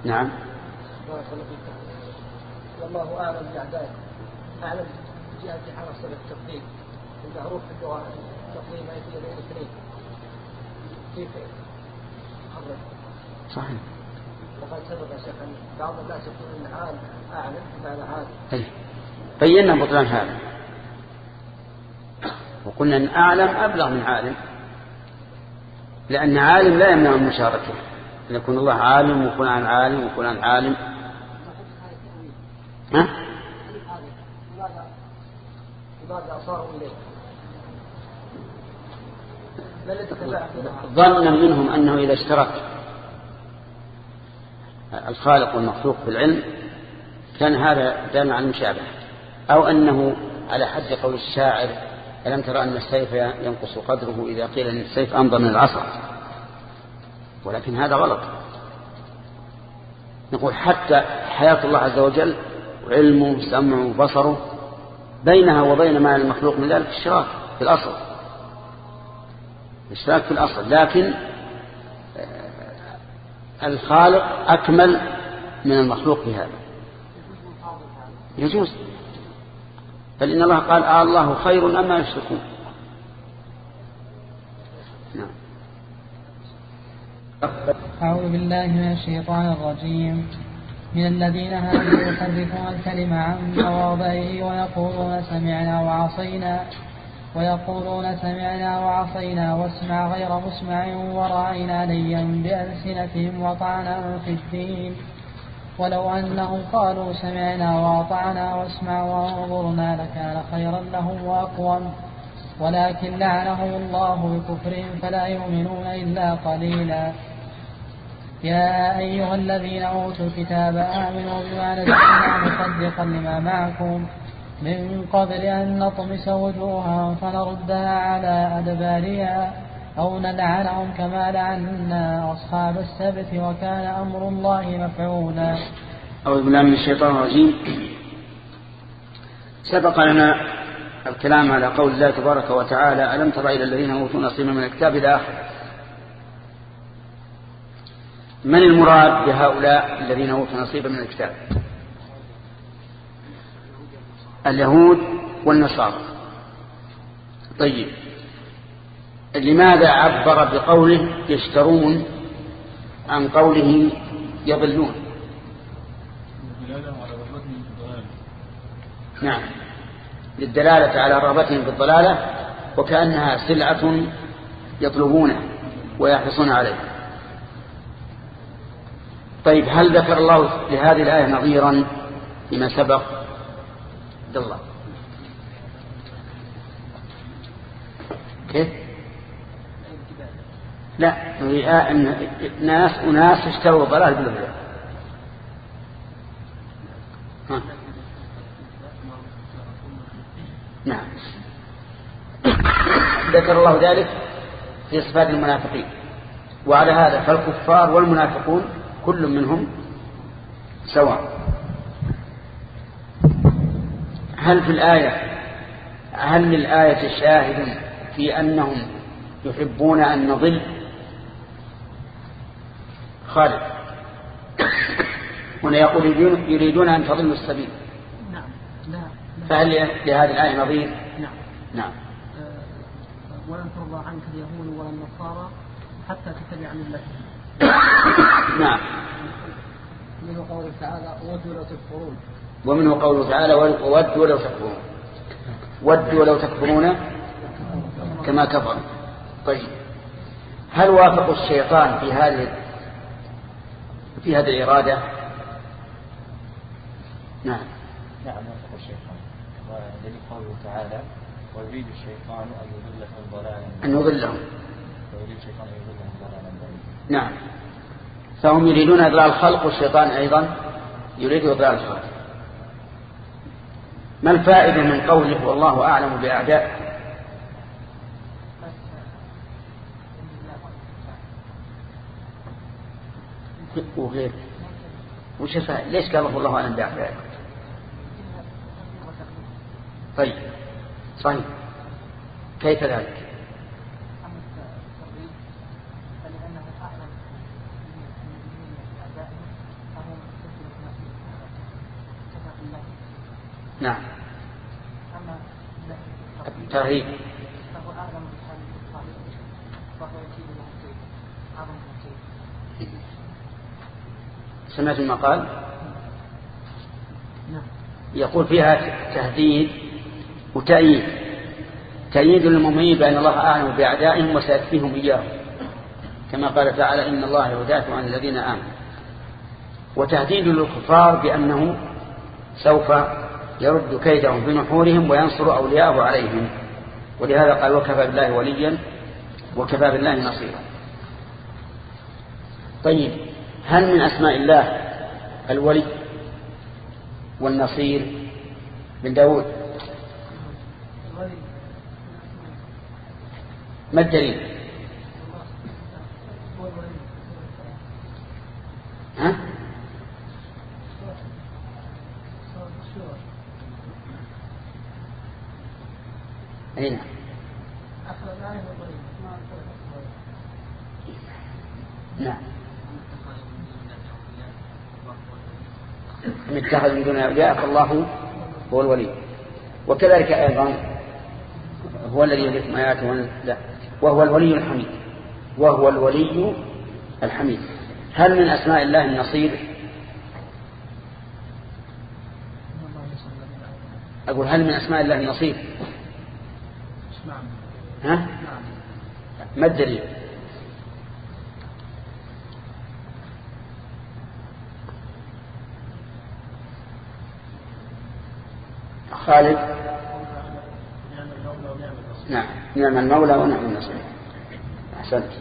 نعم. والله أعلم بأعدائكم أعلم جهة حرص التقديم. المعروف في التقديم ما يفيد بين الإثنين. كيف حرص صحيح. وقد سبق يا شيخ بعض الناس يقول أن عالم أعلم بمعنى عالم بينا بطلان هذا. وقلنا أن أعلم أبلغ من عالم. لأن عالم لا يمنع المشاركة. أن يكون الله عالم وفلان عالم وفلان عالم. ها؟ ظنا منهم أنه إذا اشترك الخالق والمخلوق في العلم كان هذا دال عن المشابهة. أو أنه على حد قول الشاعر ألم ترى أن السيف ينقص قدره إذا قيل أن السيف أمضى من العصا؟ ولكن هذا غلط. نقول حتى حياة الله عز وجل وعلمه سمعه وبصره بينها وبين ما المخلوق من ذلك اشتراك في الأصل. اشتراك في الأصل. لكن الخالق أكمل من المخلوق في هذا. يجوز. بل إن الله قال آه الله خير أما يشركون نعم أعوذ بالله من الشيطان الرجيم. من الذين هادوا يحرفون الكلم عن مواضعه ويقولون سمعنا وعصينا ويقولون سمعنا وعصينا واسمع غير مسمع وراعنا ليا بألسنتهم وطعنا في الدين. ولو أنهم قالوا سمعنا وأطعنا واسمع وانظرنا لكان خيرا لهم وأقوم. ولكن لعنهم الله بكفرهم فلا يؤمنون إلا قليلا. يا أيها الذين أوتوا الكتاب آمنوا بما نزلنا مصدقا لما معكم. من قبل أن نطمس وجوها فنردها على أدبارها أو نلعنهم كما لعنا أصحاب السبت وكان أمر الله مفعولا. أعوذ بالله من الشيطان الرجيم. سبق لنا الكلام على قول الله تبارك وتعالى ألم تر إلى الذين أوتوا نصيبا من الكتاب إلى آخر من المراد بهؤلاء الذين أوتوا نصيبا من الكتاب؟ اليهود والنصارى. طيب لماذا عبر بقوله يشترون عن قوله يضلون؟ نعم للدلالة على رغبتهم في الضلالة وكأنها سلعة يطلبونها ويحرصون عليها. طيب هل ذكر الله لهذه الآية نظيرا لما سبق؟ عبد الله. كيف؟ لا ناس أناس اشتروا ضلال بالهدى نعم. ذكر الله ذلك في صفات المنافقين. وعلى هذا فالكفار والمنافقون كل منهم سواء. هل في الآية هل للآية شاهد في أنهم يحبون أن نضل؟ خالد. هنا يقول يريدون أن تضلوا السبيل. نعم لا فهل لهذه الآية نظير نعم. نعم. آه، ولن ترضى عنك اليهود ولا النصارى حتى تتبع ملتهم. نعم. منه قوله تعالى ودوا لو تكفرون. ومنه قوله تعالى ودوا لو تكفرون. ودوا لو تكفرون كما كفر. طيب. هل وافقوا الشيطان في هذه في هذه الإرادة؟ نعم. نعم وافق الشيطان. ودليل قوله تعالى ويريد الشيطان أن يضلهم ضلالا. أن يضلهم. ويريد الشيطان أن يضلهم. نعم. فهم يريدون إضلال الخلق والشيطان أيضا يريد إضلال الخلق. ما الفائدة من قوله والله أعلم بأعداء؟ وغير. وش الفائدة؟ ليش قال الله أعلم بأعداء؟ طيب. صحيح. كيف ذلك نعم الترهيب سمعت المقال؟ يقول فيها تهديد وتأييد. تأييد للمؤمنين بأن الله أعلم بأعدائهم وسيكفيهم إياهم. كما قال تعالى إن الله يدافع عن الذين آمنوا. وتهديد للكفار بأنه سوف يرد كيدهم بنحورهم وينصر أولياءه عليهم. ولهذا قال وكفى بالله وليا وكفى بالله نصيرا. طيب هل من أسماء الله الولي والنصير من داود؟ ما الدليل ها؟ أي نعم نعم من اتخذ من دون أولياء فالله هو الولي. وكذلك أيضا هو الذي يليكم آياته لا. وهو الولي الحميد. وهو الولي الحميد. هل من أسماء الله النصير؟ أقول هل من أسماء الله النصير؟ ها؟ ما الدليل؟ خالد؟ نعم نعم المولى ونعم النصير أحسنت.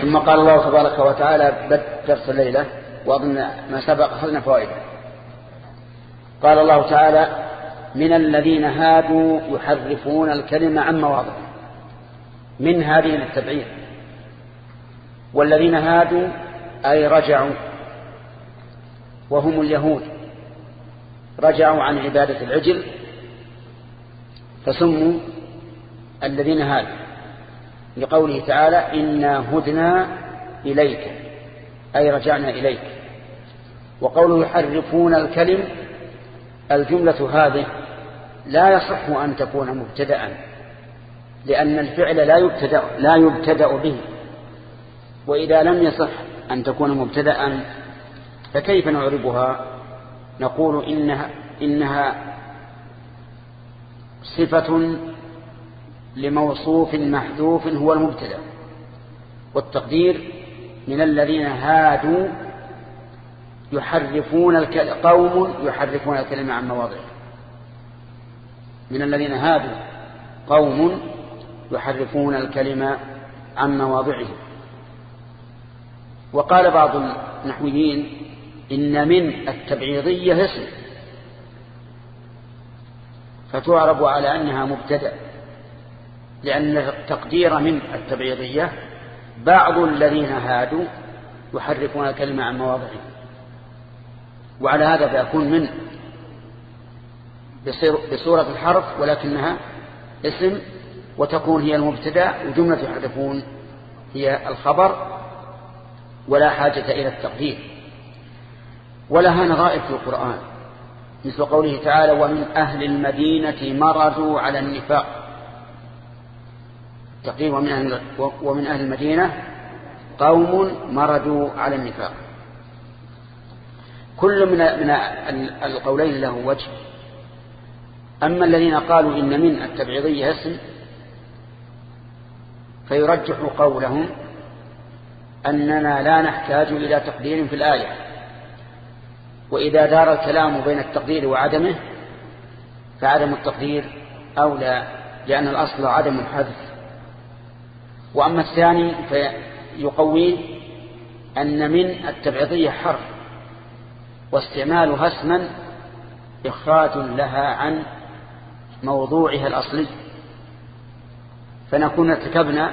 ثم قال الله تبارك وتعالى درس الليلة وأظن ما سبق أخذنا فوائده. قال الله تعالى من الذين هادوا يحرفون الكلمة عن مواضعه من هذه للتبعير. والذين هادوا أي رجعوا. وهم اليهود. رجعوا عن عبادة العجل فسموا الذين هادوا لقوله تعالى إنا هدنا إليك أي رجعنا إليك. وقوله يحرفون الكلم الجملة هذه لا يصح أن تكون مبتدأ لأن الفعل لا يبتدأ, لا يبتدأ به. وإذا لم يصح أن تكون مبتدأ فكيف نعربها؟ نقول إنها, إنها صفة لموصوف محذوف هو المبتدأ. والتقدير من الذين هادوا يحرفون قوم يحرفون الكلمة عن مواضعه. من الذين هادوا قوم يحرفون الكلمة عن مواضعه. وقال بعض النحويين إن من التبعيضية اسم. فتعرب على أنها مبتدأ لأن التقدير من التبعيضية بعض الذين هادوا يحرفون الكلمة عن مواضعه. وعلى هذا فيكون من بصورة الحرف ولكنها اسم وتكون هي المبتدأ وجملة يحرفون هي الخبر ولا حاجة إلى التقدير. ولها نظائر في القرآن. مثل قوله تعالى ومن أهل المدينة مرضوا على النفاق. تقدير ومن أهل, ومن أهل المدينة قوم مرضوا على النفاق. كل من من القولين له وجه. أما الذين قالوا إن من التبعيضية اسم فيرجح قولهم أننا لا نحتاج إلى تقدير في الآية. وإذا دار الكلام بين التقدير وعدمه فعدم التقدير أولى لأن الأصل عدم الحذف. وأما الثاني فيقويه أن من التبعيضية حرف واستعمالها اسما إخراج لها عن موضوعها الأصلي. فنكون ارتكبنا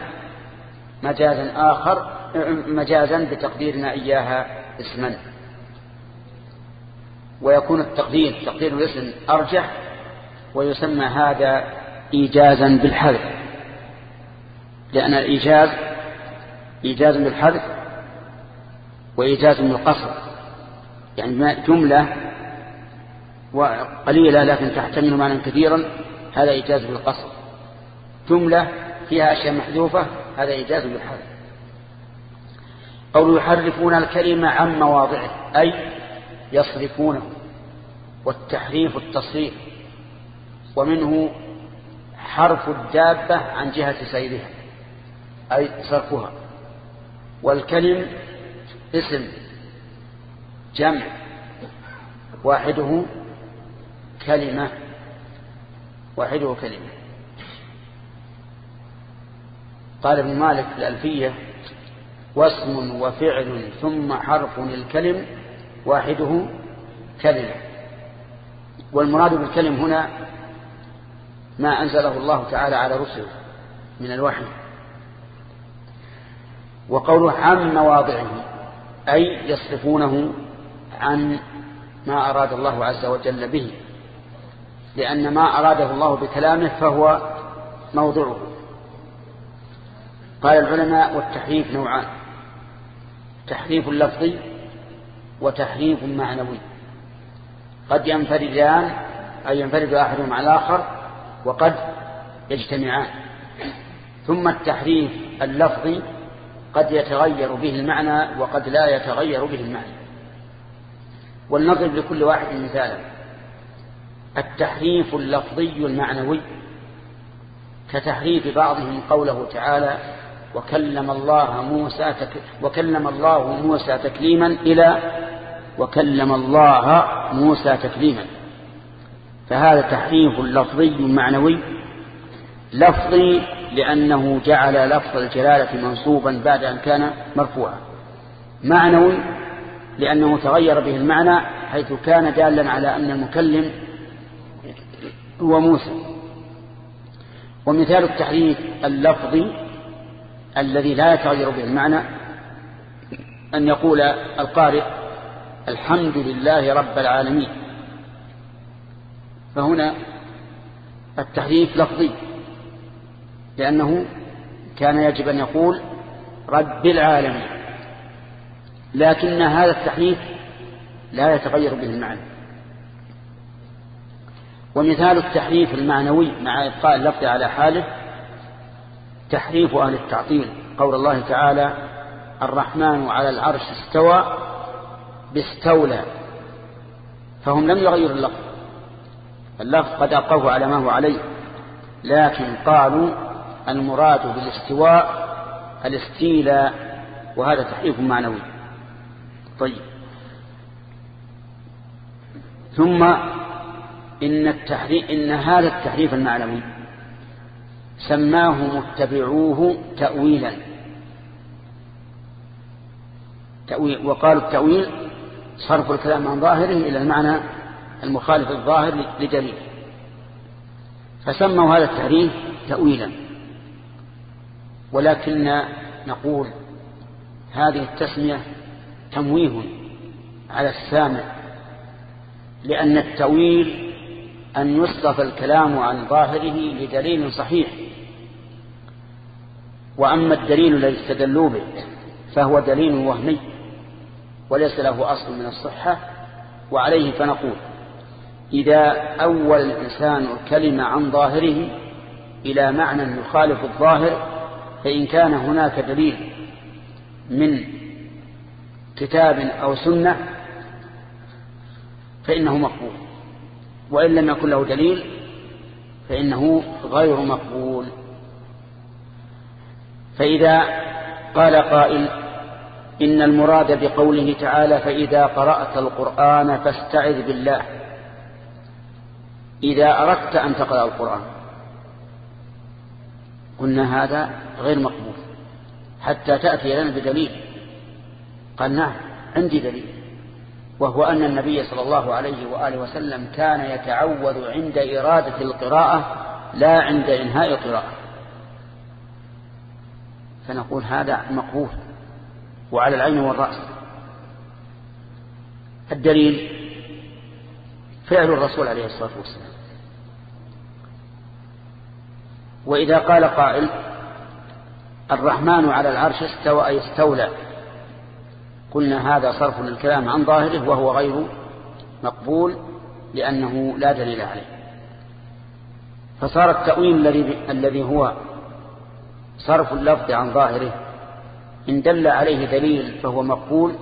مجازا آخر مجازا بتقديرنا إياها اسما. ويكون التقدير تقدير الاسم أرجح ويسمى هذا إيجازا بالحذف. لأن الإيجاز إيجاز بالحذف وإيجاز بالقصر. يعني جملة وقليلة لكن تحتمل معنى كثيرا هذا إيجاز بالقصر. جملة فيها أشياء محذوفة هذا إيجاز بالحذف. قول يحرفون الكلمة عن مواضعه أي يصرفونه والتحريف التصريف ومنه حرف الدابة عن جهة سيرها أي صرفها والكلم اسم جمع واحدة كلمة واحدة كلمة. قال ابن مالك في الألفية واسم وفعل ثم حرف الكلم واحدة كلمة والمراد بالكلم هنا ما أنزله الله تعالى على رسله من الوحي. وقوله عن مواضعه أي يصرفونه عن ما أراد الله عز وجل به. لأن ما أراده الله بكلامه فهو موضوعه قال العلماء والتحريف نوعان. تحريف لفظي وتحريف معنوي. قد ينفردان أي ينفرد أحدهم على الآخر وقد يجتمعان. ثم التحريف اللفظي قد يتغير به المعنى وقد لا يتغير به المعنى. ولنضرب لكل واحد مثالا. التحريف اللفظي المعنوي. كتحريف بعضهم قوله تعالى وكلم الله موسى تك... وكلم الله موسى تكليما إلى وكلم الله موسى تكليما. فهذا تحريف لفظي معنوي. لفظي لأنه جعل لفظ الجلالة منصوبا بعد أن كان مرفوعا. معنوي لأنه تغير به المعنى حيث كان دالا على أن المكلم هو موسى. ومثال التحريف اللفظي الذي لا يتغير به المعنى أن يقول القارئ الحمد لله رب العالمين. فهنا التحريف لفظي لأنه كان يجب أن يقول رب العالمين. لكن هذا التحريف لا يتغير به المعنى. ومثال التحريف المعنوي مع إبقاء اللفظ على حاله تحريف أهل التعطيل. قول الله تعالى الرحمن على العرش استوى باستولى فهم لم يغيروا اللفظ اللفظ قد أبقوه على ما هو عليه لكن قالوا المراد بالاستواء الاستيلاء وهذا تحريف معنوي. طيب. ثم إن, التحريف إن هذا التحريف المعنوي سماه متبعوه تأويلا. تأويل وقالوا التأويل صرف الكلام عن ظاهره إلى المعنى المخالف الظاهر لدليل. فسموا هذا التحريف تأويلا. ولكن نقول هذه التسمية تمويه على السامع لأن التأويل أن يصرف الكلام عن ظاهره لدليل صحيح. وأما الدليل الذي استدلوا به فهو دليل وهمي. وليس له أصل من الصحة وعليه فنقول إذا أول الإنسان الكلمة عن ظاهره إلى معنى يخالف الظاهر فإن كان هناك دليل من كتاب أو سنة فإنه مقبول. وإن لم يكن له دليل فإنه غير مقبول. فإذا قال قائل إن المراد بقوله تعالى فإذا قرأت القرآن فاستعذ بالله. إذا أردت أن تقرأ القرآن. قلنا هذا غير مقبول. حتى تأتي لنا بدليل. قال نعم عندي دليل. وهو أن النبي صلى الله عليه وآله وسلم كان يتعوذ عند إرادة القراءة لا عند إنهاء القراءة. فنقول هذا مقبول. وعلى العين والرأس. الدليل فعل الرسول عليه الصلاة والسلام. وإذا قال قائل الرحمن على العرش استوى أي استولى. قلنا هذا صرف للكلام عن ظاهره وهو غير مقبول لأنه لا دليل عليه. فصار التأويل الذي الذي هو صرف اللفظ عن ظاهره إن دل عليه دليل فهو مقبول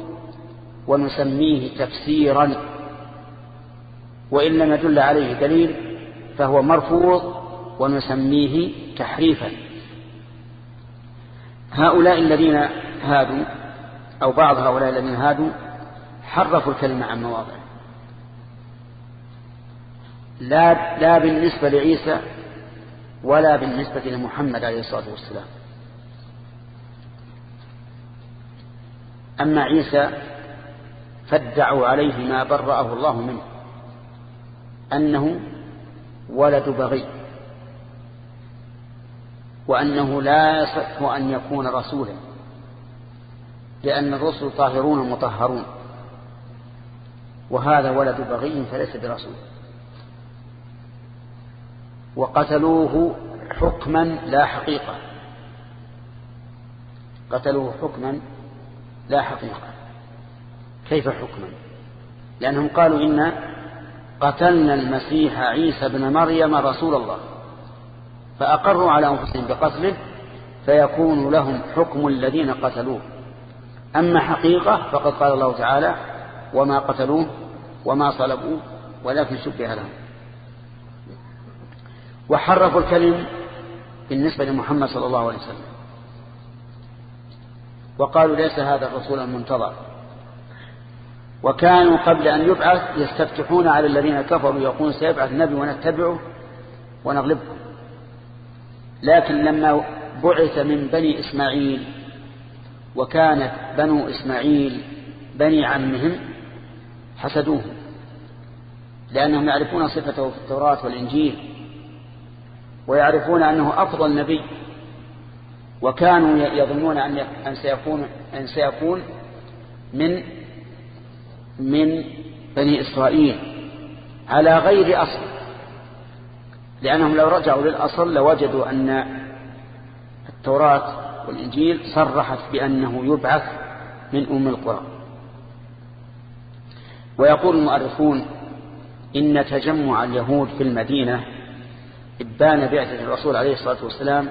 ونسميه تفسيرا وإن لم يدل عليه دليل فهو مرفوض ونسميه تحريفا. هؤلاء الذين هادوا أو بعض هؤلاء الذين هادوا حرفوا الكلمة عن مواضع لا, لا بالنسبة لعيسى ولا بالنسبة لمحمد عليه الصلاة والسلام. أما عيسى فادعوا عليه ما برأه الله منه أنه ولد بغي وأنه لا يصح أن يكون رسولا لأن الرسل طاهرون مطهرون وهذا ولد بغي فليس برسول وقتلوه حكما لا حقيقة قتلوه حكما لا حقيقة كيف حكما لأنهم قالوا إن قتلنا المسيح عيسى بن مريم رسول الله. فأقروا على أنفسهم بقتله فيكون لهم حكم الذين قتلوه. أما حقيقة فقد قال الله تعالى وما قتلوه وما صلبوه ولكن شبه لهم. وحرفوا الكلم بالنسبة لمحمد صلى الله عليه وسلم. وقالوا ليس هذا الرسول المنتظر. وكانوا قبل أن يبعث يستفتحون على الذين كفروا يقولون سيبعث النبي ونتبعه ونغلبه لكن لما بعث من بني إسماعيل وكانت بنو إسماعيل بني عمهم حسدوه لأنهم يعرفون صفته في التوراة والإنجيل ويعرفون أنه أفضل نبي. وكانوا يظنون أن أن سيكون أن سيكون من من بني إسرائيل على غير أصل. لأنهم لو رجعوا للأصل لوجدوا أن التوراة والإنجيل صرحت بأنه يبعث من أم القرى. ويقول المؤرخون إن تجمع اليهود في المدينة إبان بعثة الرسول عليه الصلاة والسلام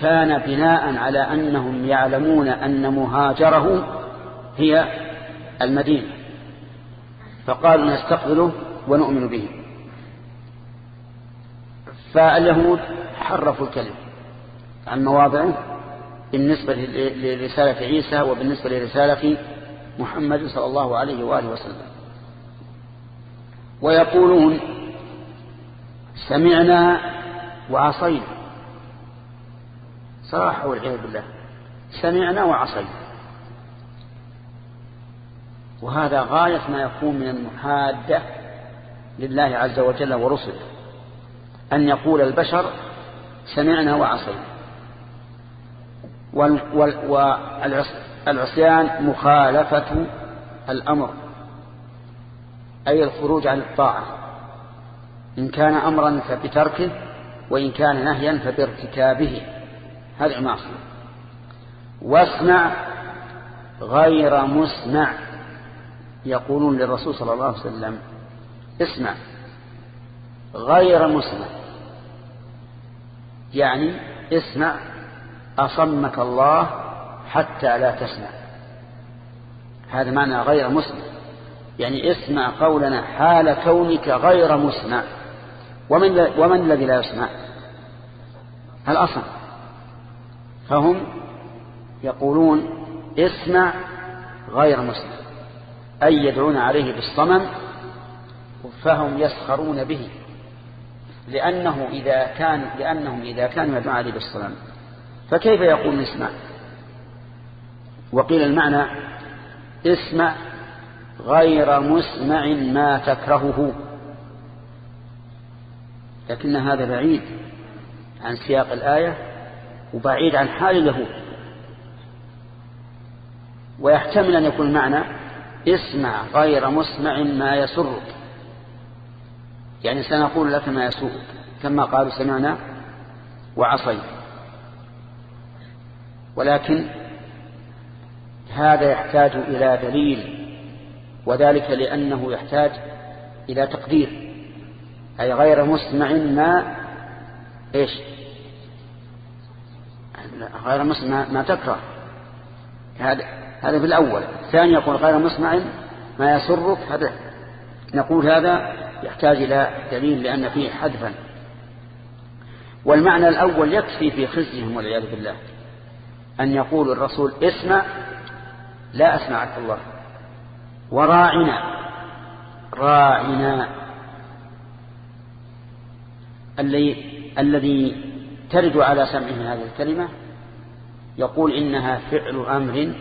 كان بناء على أنهم يعلمون أن مهاجره هي المدينة. فقالوا نستقبله ونؤمن به. فاليهود حرفوا الكلم عن مواضعه بالنسبة لرسالة عيسى وبالنسبة لرسالة محمد صلى الله عليه وآله وسلم. ويقولون سمعنا وعصينا. صراحة والعياذ بالله. سمعنا وعصينا. وهذا غاية ما يكون من المحادة لله عز وجل ورسله. أن يقول البشر سمعنا وعصينا. والعصيان مخالفة الأمر. أي الخروج عن الطاعة. إن كان أمرا فبتركه وإن كان نهيا فبارتكابه. هذه معصية واسمع غير مسمع. يقولون للرسول صلى الله عليه وسلم اسمع غير مسمع. يعني اسمع أصمك الله حتى لا تسمع. هذا معنى غير مسمع. يعني اسمع قولنا حال كونك غير مسمع. ومن, ومن الذي لا يسمع؟ الأصم. فهم يقولون اسمع غير مسمع أي يدعون عليه بالصمم فهم يسخرون به لأنه إذا كان لأنهم إذا كانوا يدعون عليه بالصمم. فكيف يقول اسمع؟ وقيل المعنى اسمع غير مسمع ما تكرهه. لكن هذا بعيد عن سياق الآية وبعيد عن حال اليهود. ويحتمل أن يكون المعنى اسمع غير مسمع ما يسرك يعني سنقول لك ما يسوءك كما قالوا سمعنا وعصينا. ولكن هذا يحتاج إلى دليل وذلك لأنه يحتاج إلى تقدير. أي غير مسمع ما إيش؟ غير مسمع ما تكره. هذا هذا في الأول. الثاني يقول غير مسمع ما يسرك. هذا نقول هذا يحتاج إلى دليل لأن فيه حذفا. والمعنى الأول يكفي في خزيهم والعياذ بالله. أن يقول الرسول اسمع لا أسمعك الله. وراعنا. راعنا. الذي ترد على سمعه هذه الكلمة يقول إنها فعل أمر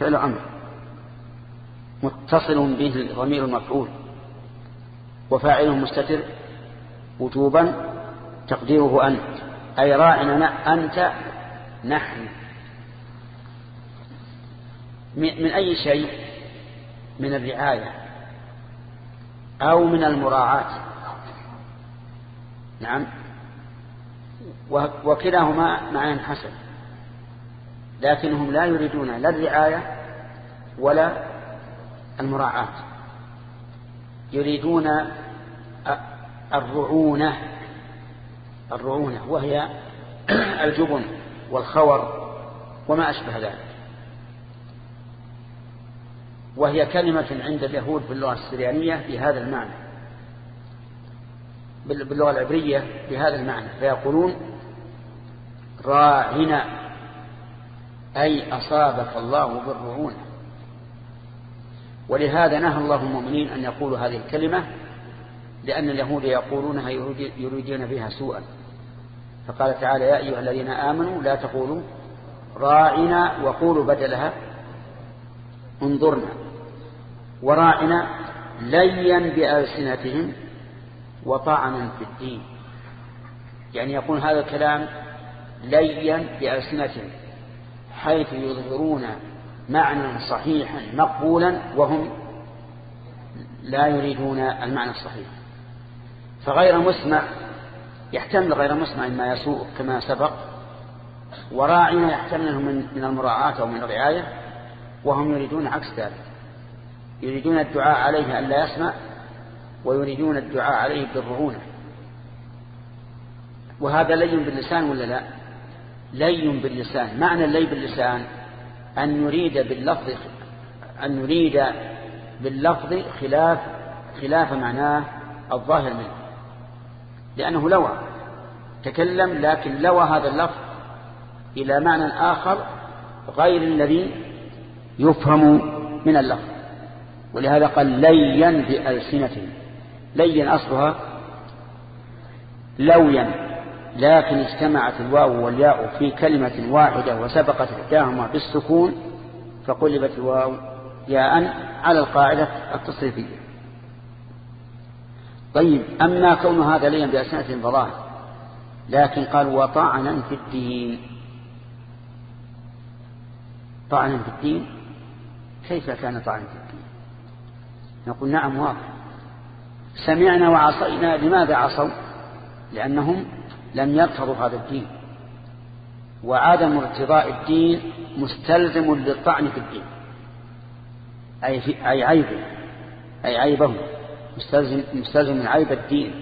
فعل أمر متصل به ضمير المفعول وفاعله مستتر وجوبا تقديره أنت أي راعنا أنت نحن. من أي شيء؟ من الرعاية أو من المراعاة. نعم. وكلاهما معنى حسن. لكنهم لا يريدون لا الرعاية ولا المراعاة. يريدون الرعونة. الرعونة وهي الجبن والخور وما أشبه ذلك. وهي كلمة عند اليهود باللغة السريانية بهذا المعنى. باللغة العبرية بهذا المعنى فيقولون راعنا أي أصابك الله بالرعونة ولهذا نهى الله المؤمنين أن يقولوا هذه الكلمة لأن اليهود يقولونها يريدون بها سوءا. فقال تعالى يا أيها الذين آمنوا لا تقولوا راعنا وقولوا بدلها انظرنا. وراعنا ليا بألسنتهم وطعنا في الدين. يعني يقول هذا الكلام ليا بألسنتهم حيث يظهرون معنى صحيحا مقبولا وهم لا يريدون المعنى الصحيح. فغير مسمع يحتمل غير مسمع ما يسوء كما سبق وراعنا يحتمله من من المراعاة أو من الرعاية وهم يريدون عكس ذلك. يريدون الدعاء عليه أن لا يسمع ويريدون الدعاء عليه بالرعونة وهذا لين باللسان ولا لا؟ لين باللسان. معنى اللي باللسان أن يريد باللفظ أن يريد باللفظ خلاف خلاف معناه الظاهر منه. لأنه لوى. تكلم لكن لوى هذا اللفظ إلى معنى آخر غير الذي يفهم من اللفظ. ولهذا قال لين بألسنتهم. لين أصلها لويا لكن اجتمعت الواو والياء في كلمة واحدة وسبقت إحداهما بالسكون فقلبت الواو ياء على القاعدة التصريفية. طيب أما كون هذا ليا بأسنة فظاهر لكن قال وطعنا في الدين. طعنا في الدين؟ كيف كان طعنا في الدين؟ نقول نعم واضح. سمعنا وعصينا لماذا عصوا؟ لأنهم لم يرتضوا هذا الدين. وعدم ارتضاء الدين مستلزم للطعن في الدين. أي, عيبه أي عيبه مستلزم, مستلزم من عيب الدين.